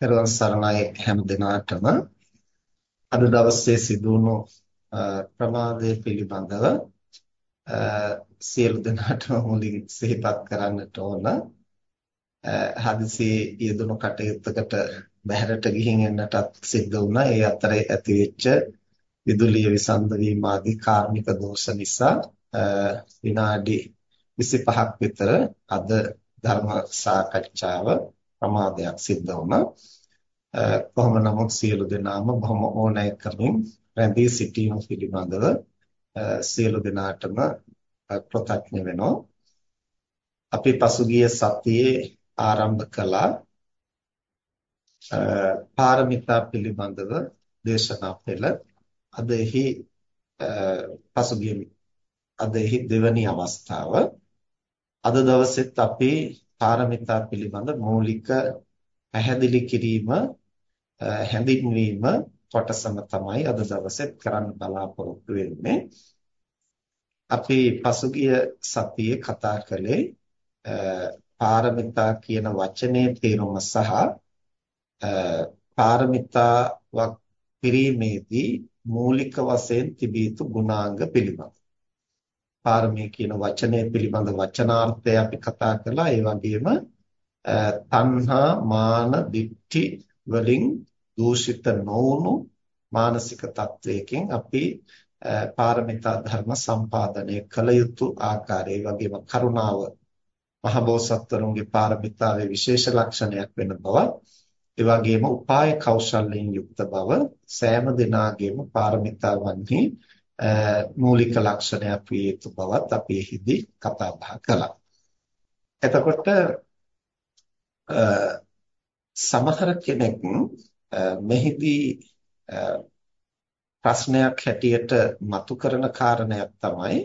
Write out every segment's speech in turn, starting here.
පෙරවන් සරණයි හැම දිනාටම. අද දවසේ සිදුණු ප්‍රමාදයේ පිළිබඳව සියලු දෙනාටම මුලින් සිහිපත් කරන්නට ඕන. හදිසි යෙදුණු කටයුත්තකට බැහැරට ගිහින් එන්නටත් සිද්ධ වුණා. ඒ අතරේ ඇතිවෙච්ච විදුලිය විසන්ද වීම ආදී කාර්මික දෝෂ නිසා විනාඩි 25ක් විතර අද ධර්ම සාකච්ඡාව ප්‍රමාදයක් සිද්ධ වුණා. කොහොම නමුත් සියලු දෙනාම බොහොම ඕනෑකමින් රැඳී සිටීම පිළිබඳව සියලු දෙනාටම කෘතඥ වෙනවා. අපි පසුගිය සතියේ ආරම්භ කළා පාරමිතා පිළිබඳව දේශනා පෙළ අද එහි පසුගිය අද එහි දෙවැනි අවස්ථාව අද දවසෙත් අපි පාරමිතා පිළිබඳ මූලික පැහැදිලි කිරීම හැඳින්වීම කොටසම තමයි අද දවසෙත් කරන්න බලාපොරොත්තු වෙන්නේ. අපි පසුගිය සතියේ කතා කළේ පාරමිතා කියන වචනේ තේරුම සහ පාරමිතාවක් පිරීමේදී මූලික වශයෙන් තිබිය යුතු ගුණාංග පිළිබඳ. පාරමී කියන වචනය පිළිබඳ වචනාර්ථය අපි කතා කළා. ඒ වගේම තණ්හා මාන දිට්ඨි වලින් දූෂිත නොවුණු මානසික තත්වයකින් අපි පාරමිතා ධර්ම සම්පාදනය කළ යුතු ආකාරය. වගේම කරුණාව මහබෝසත්වරුන්ගේ පාරමිතාවේ විශේෂ ලක්ෂණයක් වෙන බව. ඒ වගේම උපාය කෞශල්‍යයෙන් යුක්ත බව. සෑම දිනාගේම පාරමිතාවන්හි මූලික ලක්ෂණයක් විය යුතු බවත් අපි එහිදී කතා බහ කළා. එතකොට සමහර කෙනෙක් මෙහිදී ප්‍රශ්නයක් හැටියට මතු කරන කාරණයක් තමයි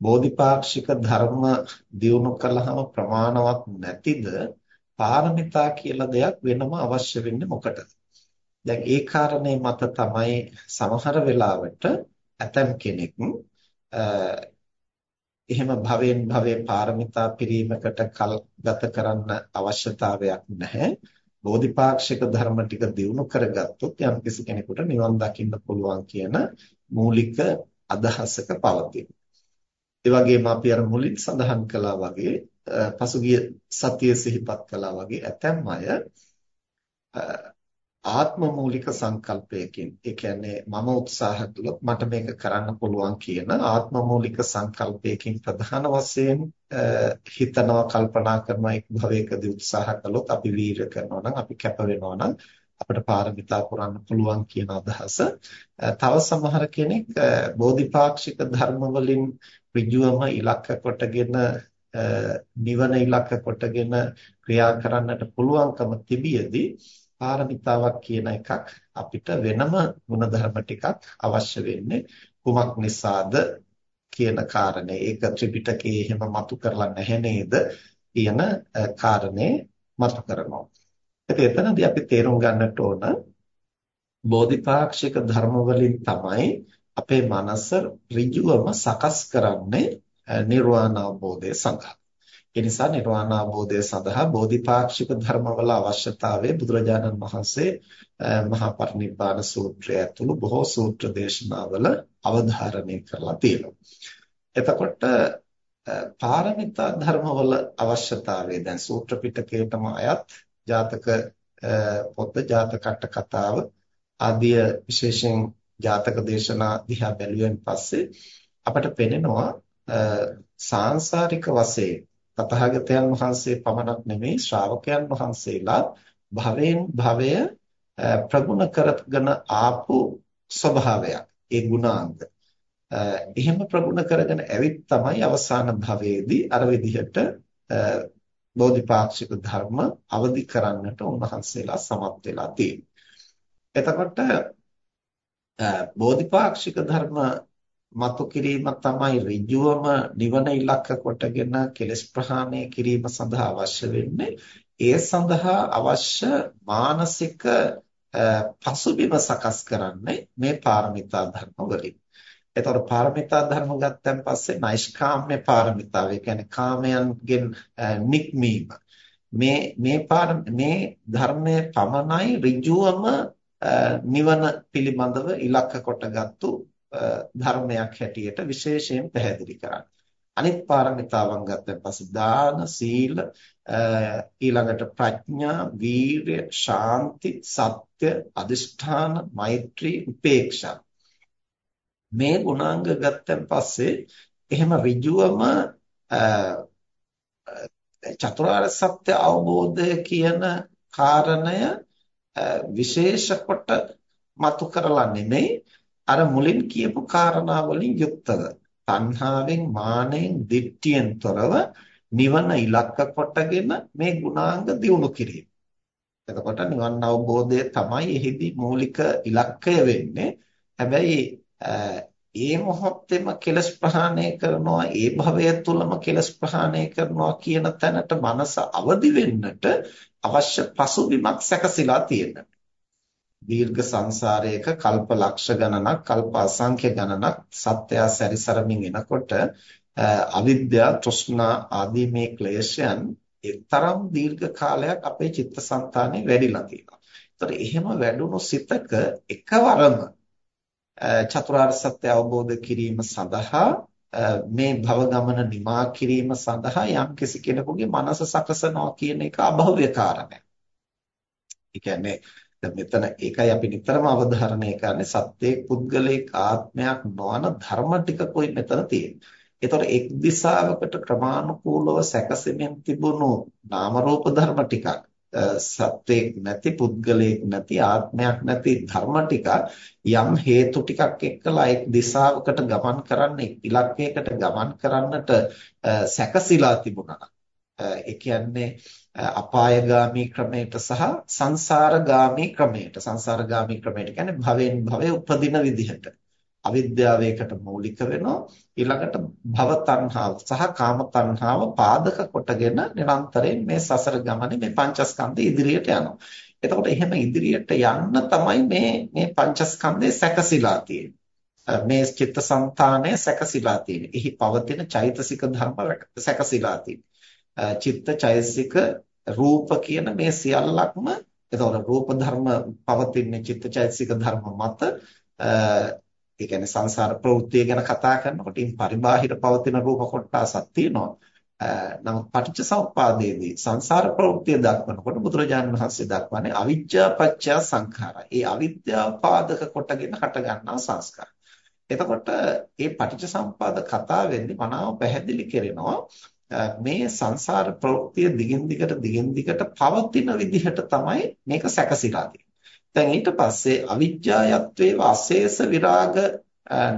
බෝධිපාක්ෂික ධර්ම දියුණු කළාම ප්‍රමාණවත් නැතිද පාරමිතා කියලා දෙයක් වෙනම අවශ්‍ය වෙන්නේ මොකටද දැන් ඒ කාරණේ මත තමයි සමහර වෙලාවට ඇතම් කෙනෙක් එහෙම භවෙන් භවයේ පාරමිතා පිරීමකට කල් ගත කරන්න අවශ්‍යතාවයක් නැහැ. බෝධිපාක්ෂික ධර්ම ටික දිනු කරගත්තොත් යම් කිසි කෙනෙකුට නිවන් දකින්න පුළුවන් කියන මූලික අදහසක පවතින. ඒ වගේම අපි අර මුලින් සඳහන් කළා වගේ පසුගිය සතියේ සිහිපත් කළා වගේ ඇතැම් අය ආත්ම මූලික සංකල්පයකින් ඒ කියන්නේ මම උත්සාහ කළොත් මට මේක කරන්න පුළුවන් කියන ආත්ම මූලික සංකල්පයකින් ප්‍රධාන වශයෙන් හිතනවා කල්පනා කරනවා එක් භවයකදී උත්සාහ කළොත් අපි වීර කරනවා නම් අපි කැප වෙනවා නම් අපිට පාරමිතා පුරන්න පුළුවන් කියන අදහස. තව සමහර කෙනෙක් බෝධිපාක්ෂික ධර්ම වලින් ඍජුවම ඉලක්ක කොටගෙන නිවන ඉලක්ක කොටගෙන ක්‍රියා කරන්නට පුළුවන්කම තිබියදී පාරමිතාවක් කියන එකක් අපිට වෙනම ಗುಣධර්ම ටිකක් අවශ්‍ය වෙන්නේ කුමක් නිසාද කියන කාරණේ ඒක ත්‍රිපිටකයේ එහෙම මතු කරලා නැහැ නේද කියන කාරණේ මතු කරනවා. ඉතින් එතනදී අපි තේරුම් ගන්නට ඕන බෝධිපාක්ෂික ධර්ම වලින් තමයි අපේ මනස ඍජුවම සකස් කරන්නේ නිර්වාණ අවබෝධය සඳහා. ඒ නිසා නිර්වාණ අවබෝධය සඳහා බෝධිපාක්ෂික ධර්මවල අවශ්‍යතාවය බුදුරජාණන් වහන්සේ මහා පරිනිබ්බාන සූත්‍රය ඇතුළු බොහෝ සූත්‍ර දේශනාවල අවධාරණය කරලා තියෙනවා. එතකොට පාරමිතා ධර්මවල අවශ්‍යතාවය දැන් සූත්‍ර පිටකයටම අයත් ජාතක පොත ජාතක කතාව ආදී විශේෂයෙන් ජාතක දේශනා දිහා බැලුවෙන් පස්සේ අපට පෙනෙනවා සාංශාරික වශයෙන් තථාගතයන් වහන්සේ පමණක් නෙමෙයි ශ්‍රාවකයන් වහන්සේලා භවෙන් භවය ප්‍රගුණ කරගෙන ආපු ස්වභාවයක් ඒ ගුණාංග. එහෙම ප්‍රගුණ කරගෙන ඇවිත් තමයි අවසාන භවයේදී අර විදිහට බෝධිපාක්ෂික ධර්ම අවදි කරන්නට උන්වහන්සේලා සමත් වෙලා තියෙන්නේ. එතකොට බෝධිපාක්ෂික ධර්ම මතු කිරීම තමයි ඍජුවම නිවන ඉලක්ක කොටගෙන කෙලස් ප්‍රහාණය කිරීම සඳහා අවශ්‍ය වෙන්නේ. ඒ සඳහා අවශ්‍ය මානසික පසුබිම සකස් කරන්නේ මේ පාරමිතා ධර්ම වලින්. එතකොට පාරමිතා ධර්ම ගත්තන් පස්සේ නෛෂ්කාම්ම්‍ය පාරමිතාව, ඒ කියන්නේ කාමයන්ගෙන් නික්මීම. මේ මේ පාර මේ ධර්මයේ පමණයි ඍජුවම නිවන පිළිබඳව ඉලක්ක කොටගත්තු ධර්මයක් හැටියට විශේෂයෙන් පැහැදිලි කරන්නේ. අනිත් පාරමිතාවන් ගත්තන් පස්සේ දාන, සීල, ඊළඟට ප්‍රඥා, වීර්ය, ශාන්ති, සත්‍ය, අදිෂ්ඨාන, මෛත්‍රී, උපේක්ෂා. මේ ගුණාංග ගත්තන් පස්සේ එහෙම ඍජුවම චතුරාර්ය සත්‍ය අවබෝධය කියන කාරණය විශේෂ කොට මතු කරලා නෙමෙයි අර මුලින් කියපු කාරණා වලින් යුක්තව තණ්හාවෙන් මානෙන් දිට්ඨියෙන් තොරව නිවන ඉලක්ක කොටගෙන මේ ගුණාංග දියුණු කිරීම. එතකොට නිවන් අවබෝධය තමයි එහිදී මූලික ඉලක්කය වෙන්නේ. හැබැයි ඒ මොහොතේම කෙලස් ප්‍රහාණය කරනවා ඒ භවය තුලම කෙලස් ප්‍රහාණය කරනවා කියන තැනට මනස අවදි වෙන්නට අවශ්‍ය පසුබිමක් සැකසීලා තියෙනවා. දීර්ඝ සංසාරයක කල්ප ලක්ෂ ගණනක් කල්ප අසංඛ්‍ය ගණනක් සත්‍යය සැරිසරමින් එනකොට අවිද්‍යාව තෘෂ්ණා ආදී මේ ක්ලේශයන් එතරම් දීර්ඝ කාලයක් අපේ චිත්තසංතානෙ වැඩිලා තියෙනවා. ඒතර එහෙම වැඩුණු සිතක එකවරම චතුරාර්ය සත්‍ය අවබෝධ කිරීම සඳහා මේ භව ගමන නිමා කිරීම සඳහා යම් කිසි කෙනෙකුගේ මනස සකසනවා කියන එක අභව්‍ය කාරණයක්. ඒ කියන්නේ මෙතන ඒකයි අපි නිතරම අවධාරණය කරන්නේ සත්‍යයේ පුද්ගලික ආත්මයක් නොවන ධර්ම ටිකකුයි මෙතන තියෙන්නේ. ඒතකොට එක් දිශාවකට ක්‍රමානුකූලව සැකසෙමින් තිබුණු නාම රූප ධර්ම ටිකක් සත්‍යයක් නැති පුද්ගලයෙක් නැති ආත්මයක් නැති ධර්ම ටික යම් හේතු ටිකක් එක්කලා එක් දිශාවකට ගමන් කරන්න ඉලක්කයකට ගමන් කරන්නට සැකසීලා තිබුණා. ඒ කියන්නේ අපායගාමී ක්‍රමයට සහ සංසාරගාමී ක්‍රමයට සංසාරගාමී ක්‍රමයට කියන්නේ භවෙන් භවේ උපදින විදිහට අවිද්‍යාවයකට මූලික වෙනවා ඊළඟට භව තණ්හාව සහ කාම තණ්හාව පාදක කොටගෙන නිරන්තරයෙන් මේ සසර ගමනේ මේ පංචස්කන්ධය ඉදිරියට යනවා එතකොට එහෙම ඉදිරියට යන්න තමයි මේ මේ පංචස්කන්ධය සැකසීලා තියෙන්නේ. මේ චිත්තසංතානය සැකසීලා තියෙන්නේ. එහි පවතින චෛතසික ධර්ම සැකසීලා තියෙන්නේ. චිත්ත චෛතසික රූප කියන මේ සියල්ලක්ම එතකොට රූප ධර්ම පවතින චිත්ත චෛතසික ධර්ම මත ඒ කියන්නේ සංසාර ප්‍රවෘත්තිය ගැන කතා කරනකොට ඉන් පරිබාහිර පවතින රූප කොටසක් තියෙනවා. නමුත් පටිච්චසමුප්පාදයේදී සංසාර ප්‍රවෘත්තිය දක්වනකොට බුදුරජාණන් වහන්සේ දක්වන්නේ අවිජ්ජා පත්‍ය සංඛාරා. ඒ අවිද්‍යාව පාදක කොටගෙන හටගන්නා සංස්කාර. එතකොට මේ පටිච්චසමුප්පාද කතාවෙන්නේ මනාව පැහැදිලි කරනවා මේ සංසාර ප්‍රවෘත්තිය දිගින් දිගට දිගින් දිගට පවතින විදිහට තමයි මේක සැකසීලා දැන් ඊට පස්සේ අවිජ්ජායත්වයේ අශේෂ විරාග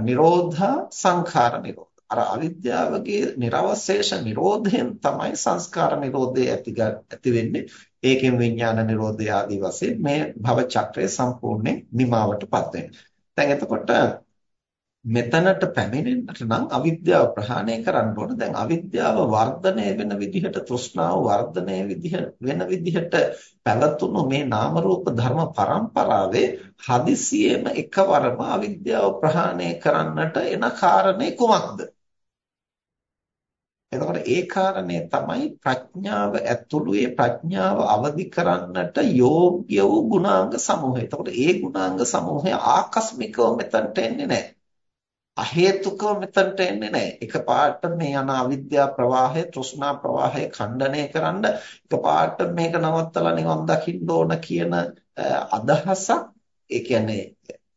නිරෝධා සංඛාර නිරෝධ. අර අවිද්‍යාවගේ නිර්වශේෂ නිරෝධයෙන් තමයි සංස්කාර නිරෝධය ඇති ඇති වෙන්නේ. ඒකෙන් විඥාන නිරෝධය ආදී වශයෙන් මේ භව චක්‍රය සම්පූර්ණයෙන් නිමාවටපත් වෙනවා. දැන් එතකොට මෙතනට පැමිණෙන්නට නම් අවිද්‍යාව ප්‍රහාණය කරන්න ඕන. දැන් අවිද්‍යාව වර්ධනය වෙන විදිහට තෘෂ්ණාව වර්ධනය විදිහ වෙන විදිහට පැවතුණු මේ නාම රූප ධර්ම පරම්පරාවේ හදිසියෙම එකවරම අවිද්‍යාව ප්‍රහාණය කරන්නට එන කාරණේ කුමක්ද? එතකොට ඒ කාරණේ තමයි ප්‍රඥාව ඇතුළු ඒ ප්‍රඥාව අවදි කරන්නට යෝග්‍ය වූ ගුණාංග සමූහය. එතකොට ඒ ගුණාංග සමූහය ආකස්මිකව මෙතනට එන්නේ නැහැ. අහේතුකව මෙතනට එන්නේ නැහැ. එකපාරට මේ යන අවිද්‍යා ප්‍රවාහය, තෘෂ්ණා ප්‍රවාහය ඛණ්ඩණය කරන්න එකපාරට මේක නවත්තලා නිවන් දකින්න ඕන කියන අදහසක් ඒ කියන්නේ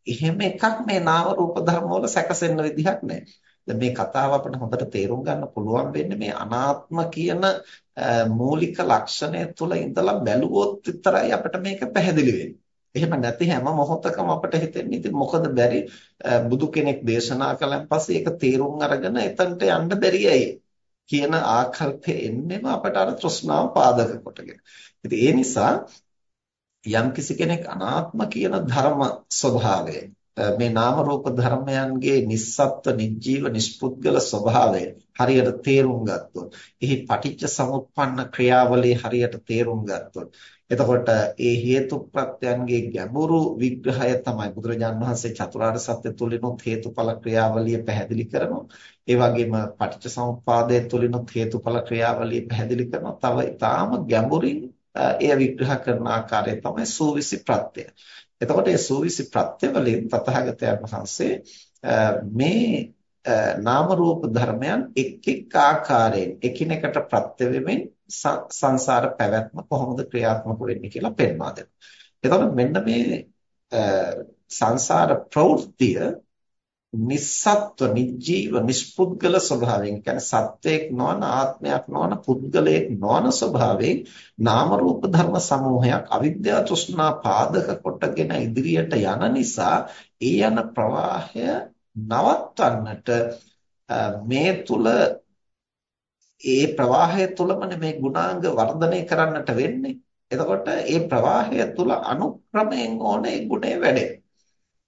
එහෙම එකක් මේ නාම රූප ධර්ම වල සැකසෙන්න විදිහක් නැහැ. දැන් මේ කතාව අපිට හොඳට තේරුම් ගන්න පුළුවන් වෙන්නේ මේ අනාත්ම කියන මූලික ලක්ෂණය තුළ ඉඳලා බැලුවොත් විතරයි අපිට මේක පැහැදිලි වෙන්නේ. එහෙම නැති හැම මොහොතකම අපිට හිතෙන්නේ ඉතින් මොකද බැරි බුදු කෙනෙක් දේශනා කළාන් පස්සේ ඒක තේරුම් අරගෙන එතනට යන්න බැරි ඇයි කියන ආකල්පය එන්නේම අපට අර තෘෂ්ණාව පාදක කොටගෙන. ඉතින් ඒ නිසා යම්කිසි කෙනෙක් අනාත්ම කියන ධර්ම ස්වභාවය මේ නාම රූප ධර්මයන්ගේ නිස්සත්ත්ව නිජීව නිෂ්පුද්ගල ස්වභාවය හරියට තේරුම් ගත්තොත් එහි පටිච්ච සමුප්පන්න ක්‍රියාවලිය හරියට තේරුම් ගත්තොත් එතකොට ඒ හේතු ප්‍රත්‍යයන්ගේ ගැඹුරු විග්‍රහය තමයි බුදුරජාන් වහන්සේ චතුරාර්ය සත්‍ය තුලිනුත් හේතුඵල ක්‍රියාවලිය පැහැදිලි කරනවා. ඒ වගේම පටිච්චසමුප්පාදය තුලිනුත් හේතුඵල ක්‍රියාවලිය පැහැදිලි කරනවා. තව ඊටාම ගැඹුරින් එය විග්‍රහ කරන ආකාරය තමයි සූවිසි ප්‍රත්‍යය. එතකොට මේ සූවිසි ප්‍රත්‍ය වලින් තථාගතයන් වහන්සේ මේ නාම රූප ධර්මයන් එක් එක් ආකාරයෙන් එකිනෙකට ප්‍රත්‍ය වෙමින් සංසාර පැවැත්ම කොහොමද ක්‍රියාත්මක වෙන්නේ කියලා පෙන්වා දෙනවා. එතකොට මෙන්න මේ සංසාර ප්‍රවෘත්තිය නිස්සත්ව නිජීව නිෂ්පුද්ගල ස්වභාවයෙන් කියන්නේ සත්වයක් නොවන ආත්මයක් නොවන පුද්ගලයෙක් නොවන ස්වභාවයෙන් නාම රූප ධර්ම සමූහයක් අවිද්‍යාව තෘෂ්ණා පාදක කොටගෙන ඉදිරියට යන නිසා ඒ යන ප්‍රවාහය නවත්වන්නට මේ තුල ඒ ප්‍රවාහය තුලමනේ මේ ගුණාංග වර්ධනය කරන්නට වෙන්නේ. එතකොට ඒ ප්‍රවාහය තුල අනුක්‍රමයෙන් ඕනේ ගුණේ වැඩේ.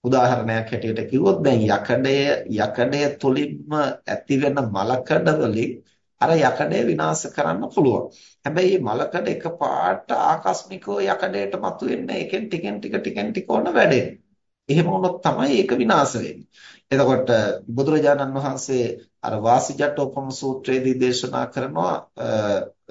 උදාහරණයක් හැටියට කිව්වොත් දැන් යකඩය යකඩය තුලින්ම ඇති වෙන මලකඩ වලින් අර යකඩය විනාශ කරන්න පුළුවන්. හැබැයි මේ මලකඩ එකපාරට ආකස්මිකව යකඩයට මතුවෙන්නේ ඒකෙන් ටිකෙන් ටික ටිකෙන් ටික ඕන වැඩෙන්නේ. එහෙම වුණොත් තමයි ඒක විනාශ වෙන්නේ. එතකොට බුදුරජාණන් වහන්සේ අර වාසිජට්ඨෝපම සූත්‍රයේදී දේශනා කරනවා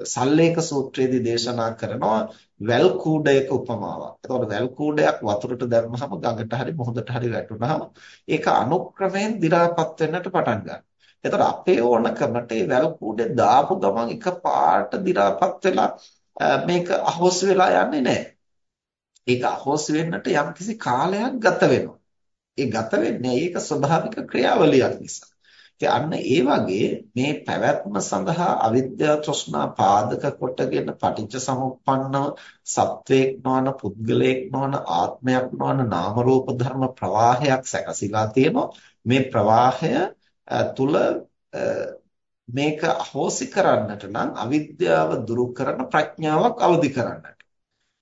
සල්ලේක සූත්‍රයේදී දේශනා කරනවා වැල් කූඩයක උපමාවක්. එතකොට වැල් කූඩයක් වතුරට දැම්මහම ගඟට හරි මොහොතට හරි වැටුනහම ඒක අනුක්‍රමයෙන් දි รา පත් වෙන්නට පටන් ගන්නවා. එතකොට අපේ ඕනකමට මේ වැල් කූඩේ දාපු ගමන් එකපාරට දි รา පත් වෙලා මේක අහොස් වෙලා යන්නේ නැහැ. ඒක අහොස් වෙන්නට යම්කිසි කාලයක් ගත වෙනවා. ඒ ගත වෙන්නේ ඒක ස්වභාවික ක්‍රියාවලියක් නිසා. ඉතින් අන්න ඒ වගේ මේ පැවැත්ම සඳහා අවිද්‍යාව තෘෂ්ණා පාදක කොටගෙන පටිච්ච සමුප්පන්නව සත්වයක් නොවන පුද්ගලයෙක් නොවන ආත්මයක් නොවන නාම රූප ධර්ම ප්‍රවාහයක් සැකසීලා තියෙනවා. මේ ප්‍රවාහය තුල මේක අහෝසි කරන්නට නම් අවිද්‍යාව දුරු කරන ප්‍රඥාවක් අවදි කරන්නට.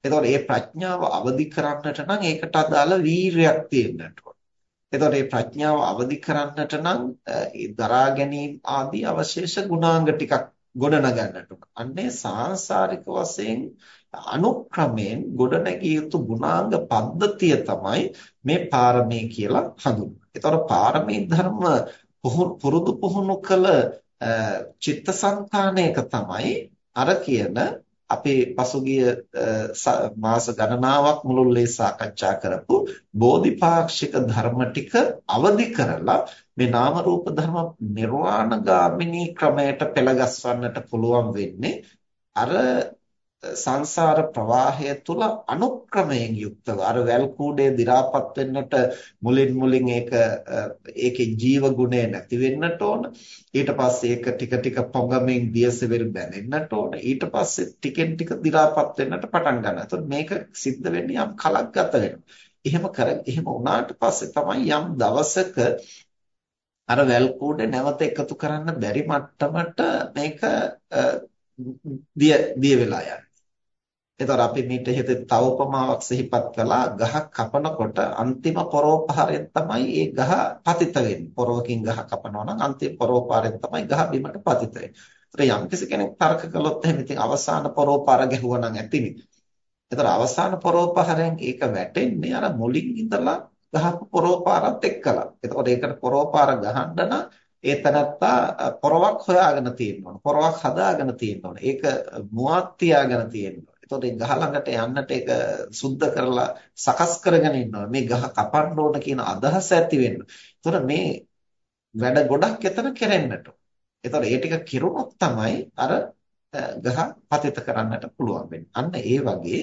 එතකොට මේ ප්‍රඥාව අවදි කරන්නට නම් ඒකට අදාළ වීරයක් තියෙන්නට එතකොට මේ ප්‍රඥාව අවදි කරන්නට නම් දරා ගැනීම ආදී අවශේෂ ගුණාංග ටිකක් ගොඩනගන්නට උන. අන්නේ සාංශාරික වශයෙන් අනුක්‍රමයෙන් ගොඩනැගිය යුතු ගුණාංග පද්ධතිය තමයි මේ පාරමී කියලා හඳුන්වන්නේ. එතකොට පාරමී ධර්ම පුරුදු පුහුණු කළ චිත්තසංතානයක තමයි අර කියන අපේ පසුගිය මාස ගණනාවක් මුළුල්ලේ සාකච්ඡා කරපු බෝධිපාක්ෂික ධර්ම ටික අවදි කරලා මේ නාම රූප ධර්ම නිර්වාණගාමිනී ක්‍රමයට පෙළගස්වන්නට පුළුවන් වෙන්නේ අර සංසාර ප්‍රවාහය තුල අනුක්‍රමයෙන් යුක්තව අර වැල් කූඩේ දි รา පත් වෙන්නට මුලින් මුලින් ඒක ඒකේ ජීව ගුණය නැති වෙන්නට ඕන ඊට පස්සේ ඒක ටික ටික පොඟමින් දියසෙවිල් බැඳෙන්නට ඕන ඊට පස්සේ ටිකෙන් ටික දි รา පත් වෙන්නට පටන් ගන්නවා එතකොට මේක සිද්ධ වෙන්නේ යම් කලක් ගත වෙනවා එහෙම කර එහෙම වුණාට පස්සේ තමයි යම් දවසක අර වැල් කූඩේ නැවත එකතු කරන්න බැරි මට්ටමට මේක දිය දිය වෙලා යන්නේ එතකොට අපි මීට ඉහත තව උපමාවක් සිහිපත් කළා ගහක් කපනකොට අන්තිම පරෝපහාරයෙන් තමයි ඒ ගහ පතිත වෙන්නේ. පොරවකින් ගහ කපනවා නම් අන්තිම පරෝපහාරයෙන් තමයි ගහ බිමට පතිත වෙන්නේ. යම් කෙනෙක් තර්ක කළොත් එහෙනම් ඉතින් අවසාන පරෝපහාර ගැහුවා නම් ඇතිනේ. එතකොට අවසාන පරෝපහාරයෙන් ඒක වැටෙන්නේ අර මුලින් ඉඳලා ගහපු පරෝපහාරත් එක්කලා. එතකොට ඒකට පරෝපහාර ගහන්න නම් ඒ තනත්තා පොරවක් හොයාගෙන තියෙන්න ඕන. පොරවක් හදාගෙන තියෙන්න ඕන. ඒක මුවත් තියාගෙන තියෙන්න එතකොට ඒ ගහ ළඟට යන්නට ඒක සුද්ධ කරලා සකස් කරගෙන ඉන්නවා. මේ ගහ කපන්න ඕන කියන අදහස ඇති වෙන්න. එතකොට මේ වැඩ ගොඩක් එතන කෙරෙන්නට. එතකොට ඒ ටික කිරුණොත් තමයි අර ගහ පතිත කරන්නට පුළුවන් වෙන්නේ. අන්න ඒ වගේ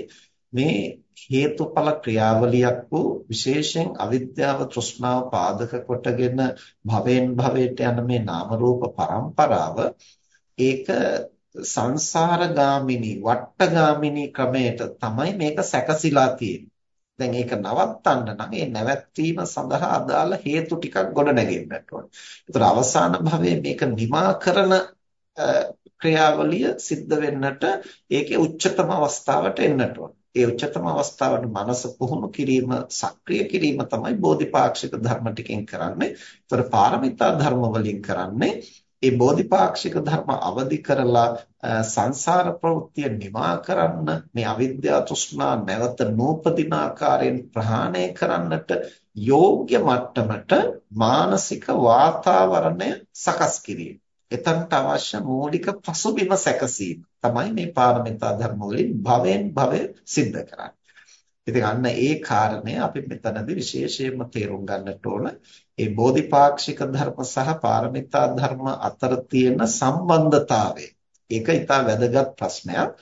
මේ හේතුඵල ක්‍රියාවලියක් වූ විශේෂයෙන් අවිද්‍යාව තෘෂ්ණාව පාදක කොටගෙන භවෙන් භවයට යන මේ නාම රූප පරම්පරාව ඒක සංසාරගාමිනී වට්ටගාමිනී ක්‍රමයට තමයි මේක සැකසීලා තියෙන්නේ. දැන් ඒක නවත්තන්න නම් ඒ නැවැත්වීම සඳහා අදාළ හේතු ටිකක් ගොඩ නැගෙන්නට ඕනේ. ඒතර අවසාන භවයේ මේක නිමා කරන ක්‍රියාවලිය සිද්ධ වෙන්නට ඒකේ උච්චතම අවස්ථාවට එන්නට ඕනේ. ඒ උච්චතම අවස්ථාවට මනස පුහුණු කිරීම සක්‍රිය කිරීම තමයි බෝධිපාක්ෂික ධර්ම ටිකෙන් කරන්නේ. ඒතර පාරමිතා ධර්ම වලින් කරන්නේ ඒ බෝධිපාක්ෂික ධර්ම අවදි කරලා සංසාර ප්‍රවෘත්තිය නිවා කරන්න මේ අවිද්‍යාව තෘෂ්ණා නැවත නූපදින ආකාරයෙන් ප්‍රහාණය කරන්නට යෝග්‍ය මට්ටමට මානසික වාතාවරණය සකස් කිරීම. එතනට අවශ්‍ය මූලික පසුබිම සැකසීම තමයි මේ පාරමිතා ධර්ම වලින් භවෙන් භවය સિદ્ધ කරන්නේ. ඉතින් අන්න ඒ කාරණය අපි මෙතනදී විශේෂයෙන්ම තේරුම් ගන්නට ඕන. ඒ බෝධිපාක්ෂික ධර්ම සහ පාරමිතා ධර්ම අතර තියෙන සම්බන්ධතාවය. ඒක ඉතා වැදගත් ප්‍රශ්නයක්.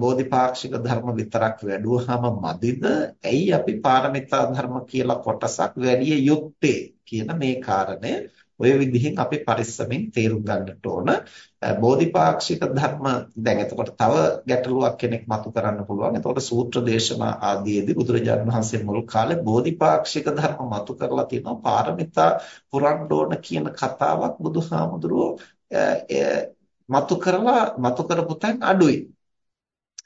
බෝධිපාක්ෂික ධර්ම විතරක් වැඩුවාම මදිද? ඇයි අපි පාරමිතා ධර්ම කියලා කොටසක් වැඩි යුත්තේ කියන මේ කාරණය ඔය විදිහෙන් අපි පරිස්සමින් තේරුම් ගන්නට ඕන. බෝධිපාක්ෂික ධර්ම දැන් එතකොට තව ගැටලුවක් කෙනෙක් මතු කරන්න පුළුවන්. එතකොට සූත්‍ර දේශනා ආදීදී බුදුරජාණන් වහන්සේ මුල් කාලේ බෝධිපාක්ෂික ධර්ම මතු කරලා තිනවා. පාරමිතා පුරන්න ඕන කියන කතාවක් බුදුහාමුදුරුවෝ මතු කරලා මතු කරපු තැන් අඩුයි.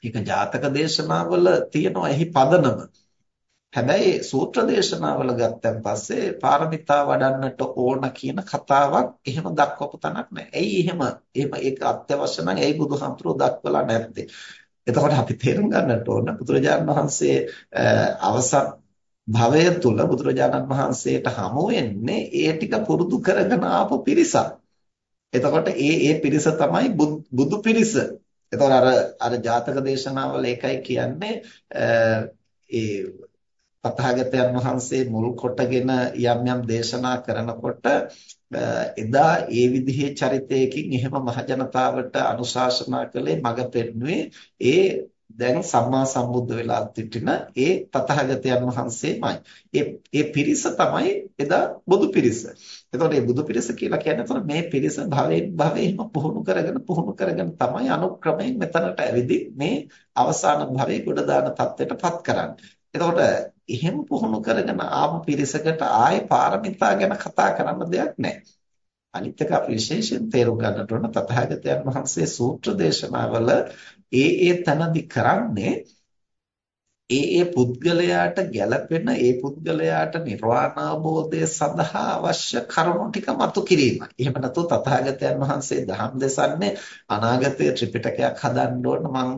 ඒක ජාතක දේශනාවල තියෙනවා එහි පදනම. හැබැයි සූත්‍ර දේශනාවල ගත්තන් පස්සේ පාරමිතා වඩන්නට ඕන කියන කතාවක් එහෙම දක්වපු තැනක් නැහැ. ඇයි එහෙම? එහෙම ඒක අත්‍යවශ්‍ය නම් ඇයි බුදුහාමුදුරුවෝ දක්වලා නැත්තේ? එතකොට අපි තේරුම් ගන්නට ඕන බුදුරජාණන් වහන්සේ අවසන් භවය තුල බුදුරජාණන් වහන්සේට හමු වෙන්නේ ඒ ටික පුරුදු කරගෙන ආපු පිරිසක්. එතකොට ඒ ඒ පිරිස තමයි බුදු පිරිස. එතකොට අර අර ජාතක දේශනාවල ඒකයි කියන්නේ ඒ තථාගතයන් වහන්සේ මුල් කොටගෙන යම් යම් දේශනා කරනකොට එදා ඒ විදිහේ චරිතයකින් එහෙම මහජනතාවට අනුශාසනා කළේ මඟ පෙන්වුවේ ඒ දැන් සම්මා සම්බුද්ධ වෙලා සිටින ඒ තථාගතයන් වහන්සේමයි. ඒ ඒ පිරිස තමයි එදා බුදු පිරිස. එතකොට මේ බුදු පිරිස කියලා කියන්නේ එතකොට මේ පිරිස භවයෙන් භවෙම පුහුණු කරගෙන පුහුණු කරගෙන තමයි අනුක්‍රමයෙන් මෙතනට ඇවිදි මේ අවසාන භවයේ ගොඩ දාන තත්ත්වයටපත් කරන්නේ. එතකොට එහෙම පුහුණු කරගෙන ආපු පිරිසකට ආයේ පාරමිතා ගැන කතා කරන්න දෙයක් නැහැ. අනිත් එක අපි විශේෂයෙන් තේරුම් ගන්නට ඕන තථාගතයන් වහන්සේ සූත්‍ර දේශනාවල ඒ ඒ තනදි කරන්නේ ඒ ඒ පුද්ගලයාට ගැළපෙන ඒ පුද්ගලයාට නිර්වාණ අවබෝධය සඳහා අවශ්‍ය කරුණු ටික මතු කිරීමයි. එහෙම නැත්නම් තථාගතයන් වහන්සේ දහම් දෙසන්නේ අනාගතයේ ත්‍රිපිටකයක් හදන්න ඕන මම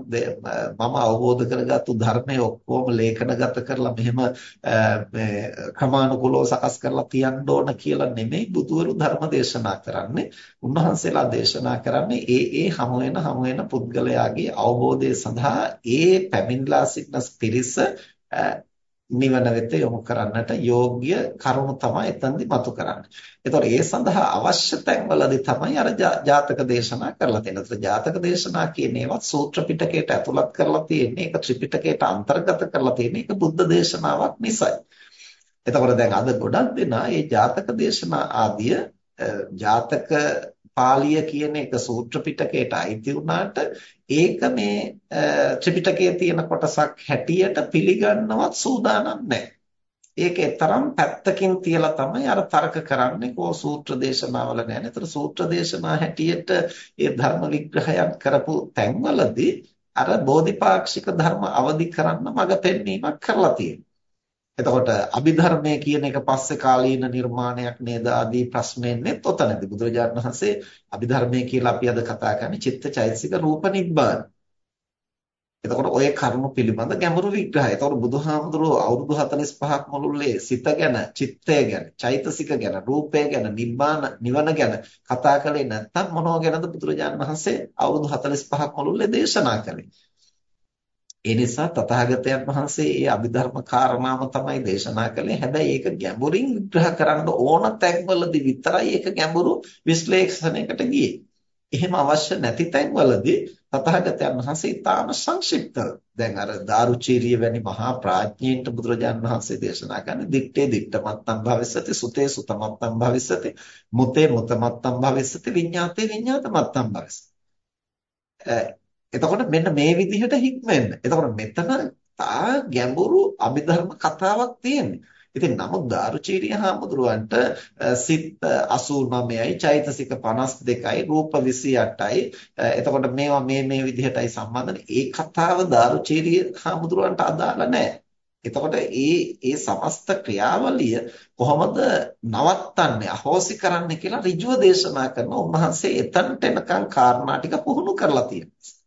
මම අවබෝධ කරගත්තු ධර්මයේ ඔක්කොම ලේඛනගත කරලා මෙහෙම මේ ක්‍රමානුකූලව සකස් කරලා තියන්න ඕන කියලා නෙමෙයි බුදුවරු ධර්ම දේශනා කරන්නේ. උන්වහන්සේලා දේශනා කරන්නේ ඒ ඒ හමු වෙන හමු වෙන පුද්ගලයාගේ අවබෝධය සඳහා ඒ පැමිණලා සිටින පිරිස නිවන වෙත යොමු කරන්නට යෝග්‍ය කරුණු තමයි එතනදි මතු කරන්නේ. ඒතකොට ඒ සඳහා අවශ්‍ය තැන්වලදී තමයි අර ජාතක දේශනා කරලා තියෙන්නේ. ඒතකොට ජාතක දේශනා කියන ඒවත් සූත්‍ර පිටකයට ඇතුළත් කරලා තියෙන්නේ. ඒක ත්‍රිපිටකයට අන්තර්ගත කරලා තියෙන්නේ. ඒක බුද්ධ දේශනාවක් නිසායි. එතකොට දැන් අද ගොඩක් දෙනා මේ ජාතක දේශනා ආදිය ජාතක පාලිය කියන එක සූත්‍ර පිටකයට අයිති වුණාට ඒක මේ ත්‍රිපිටකයේ තියෙන කොටසක් හැටියට පිළිගන්නවත් සූදානම් නැහැ. ඒක තරම් පැත්තකින් තියලා තමයි අර තර්ක කරන්නේ කෝ සූත්‍ර දේශනාවල නැහැ. ඒතර සූත්‍ර දේශනා හැටියට ඒ ධර්ම විග්‍රහයන් කරපු තැන්වලදී අර බෝධිපාක්ෂික ධර්ම අවදි කරන්න මඟ පෙන්වීමක් කරලා තියෙනවා. එතකොට අභිධර්මයේ කියන එක පස්සේ කාලීන නිර්මාණයක් නේද ආදී ප්‍රශ්නෙන්නේ ඔතනදී බුදුරජාණන් වහන්සේ අභිධර්මයේ කියලා අපි අද කතා කරන්නේ චිත්තචෛතසික රූප නිබ්බාන. එතකොට ඔය කර්ම පිළිබඳ ගැඹුරු විග්‍රහය. එතකොට බුදුහාමුදුරුවෝ අවුරුදු 45ක් මුළුල්ලේ සිත ගැන, චිත්තය ගැන, චෛතසික ගැන, රූපය ගැන, නිබ්බාන නිවන ගැන කතා කළේ නැත්නම් මොනව ගැනද බුදුරජාණන් වහන්සේ අවුරුදු 45ක් මුළුල්ලේ දේශනා කළේ? ඒ නිසා තථාගතයන් වහන්සේ මේ අභිධර්ම කාරණාව තමයි දේශනා කළේ. හැබැයි ඒක ගැඹුරින් විග්‍රහ කරන්න ඕන තැන්වලදී විතරයි ඒක ගැඹුරු විශ්ලේෂණයකට ගියේ. එහෙම අවශ්‍ය නැති තැන්වලදී තථාගතයන් වහන්සේ ඊටාම සංක්ෂිප්තව දැන් අර දාරුචීරිය වැනි මහා ප්‍රඥයින්ට බුදුරජාණන් වහන්සේ දේශනා කරන්නේ දිත්තේ දිත්තමත්තම් භවිස්සති සුතේ සුතමත්තම් භවිස්සති මුතේ මුතමත්තම් භවිස්සති විඤ්ඤාතේ විඤ්ඤාතමත්තම් භවිස්සති එතකොට මෙන්න මේ විදිහට හික්මෙන්න. එතකොට මෙතන තා ගැඹුරු අභිධර්ම කතාවක් තියෙන්නේ. ඉතින් නමුත් දාරුචීරිය හාමුදුරුවන්ට සිත් 89යි චෛතසික 52යි රූප 28යි එතකොට මේවා මේ මේ විදිහටයි සම්බන්ධනේ ඒ කතාව දාරුචීරිය හාමුදුරුවන්ට අදාළ නැහැ එතකොට ඒ ඒ සමස්ත ක්‍රියාවලිය කොහොමද නවත්තන්නේ අහෝසි කරන්නේ කියලා ඍජුව දේශනා කරන උන්වහන්සේ එතනට එනකන් කාරණා ටික පුහුණු කරලා තියෙනවා.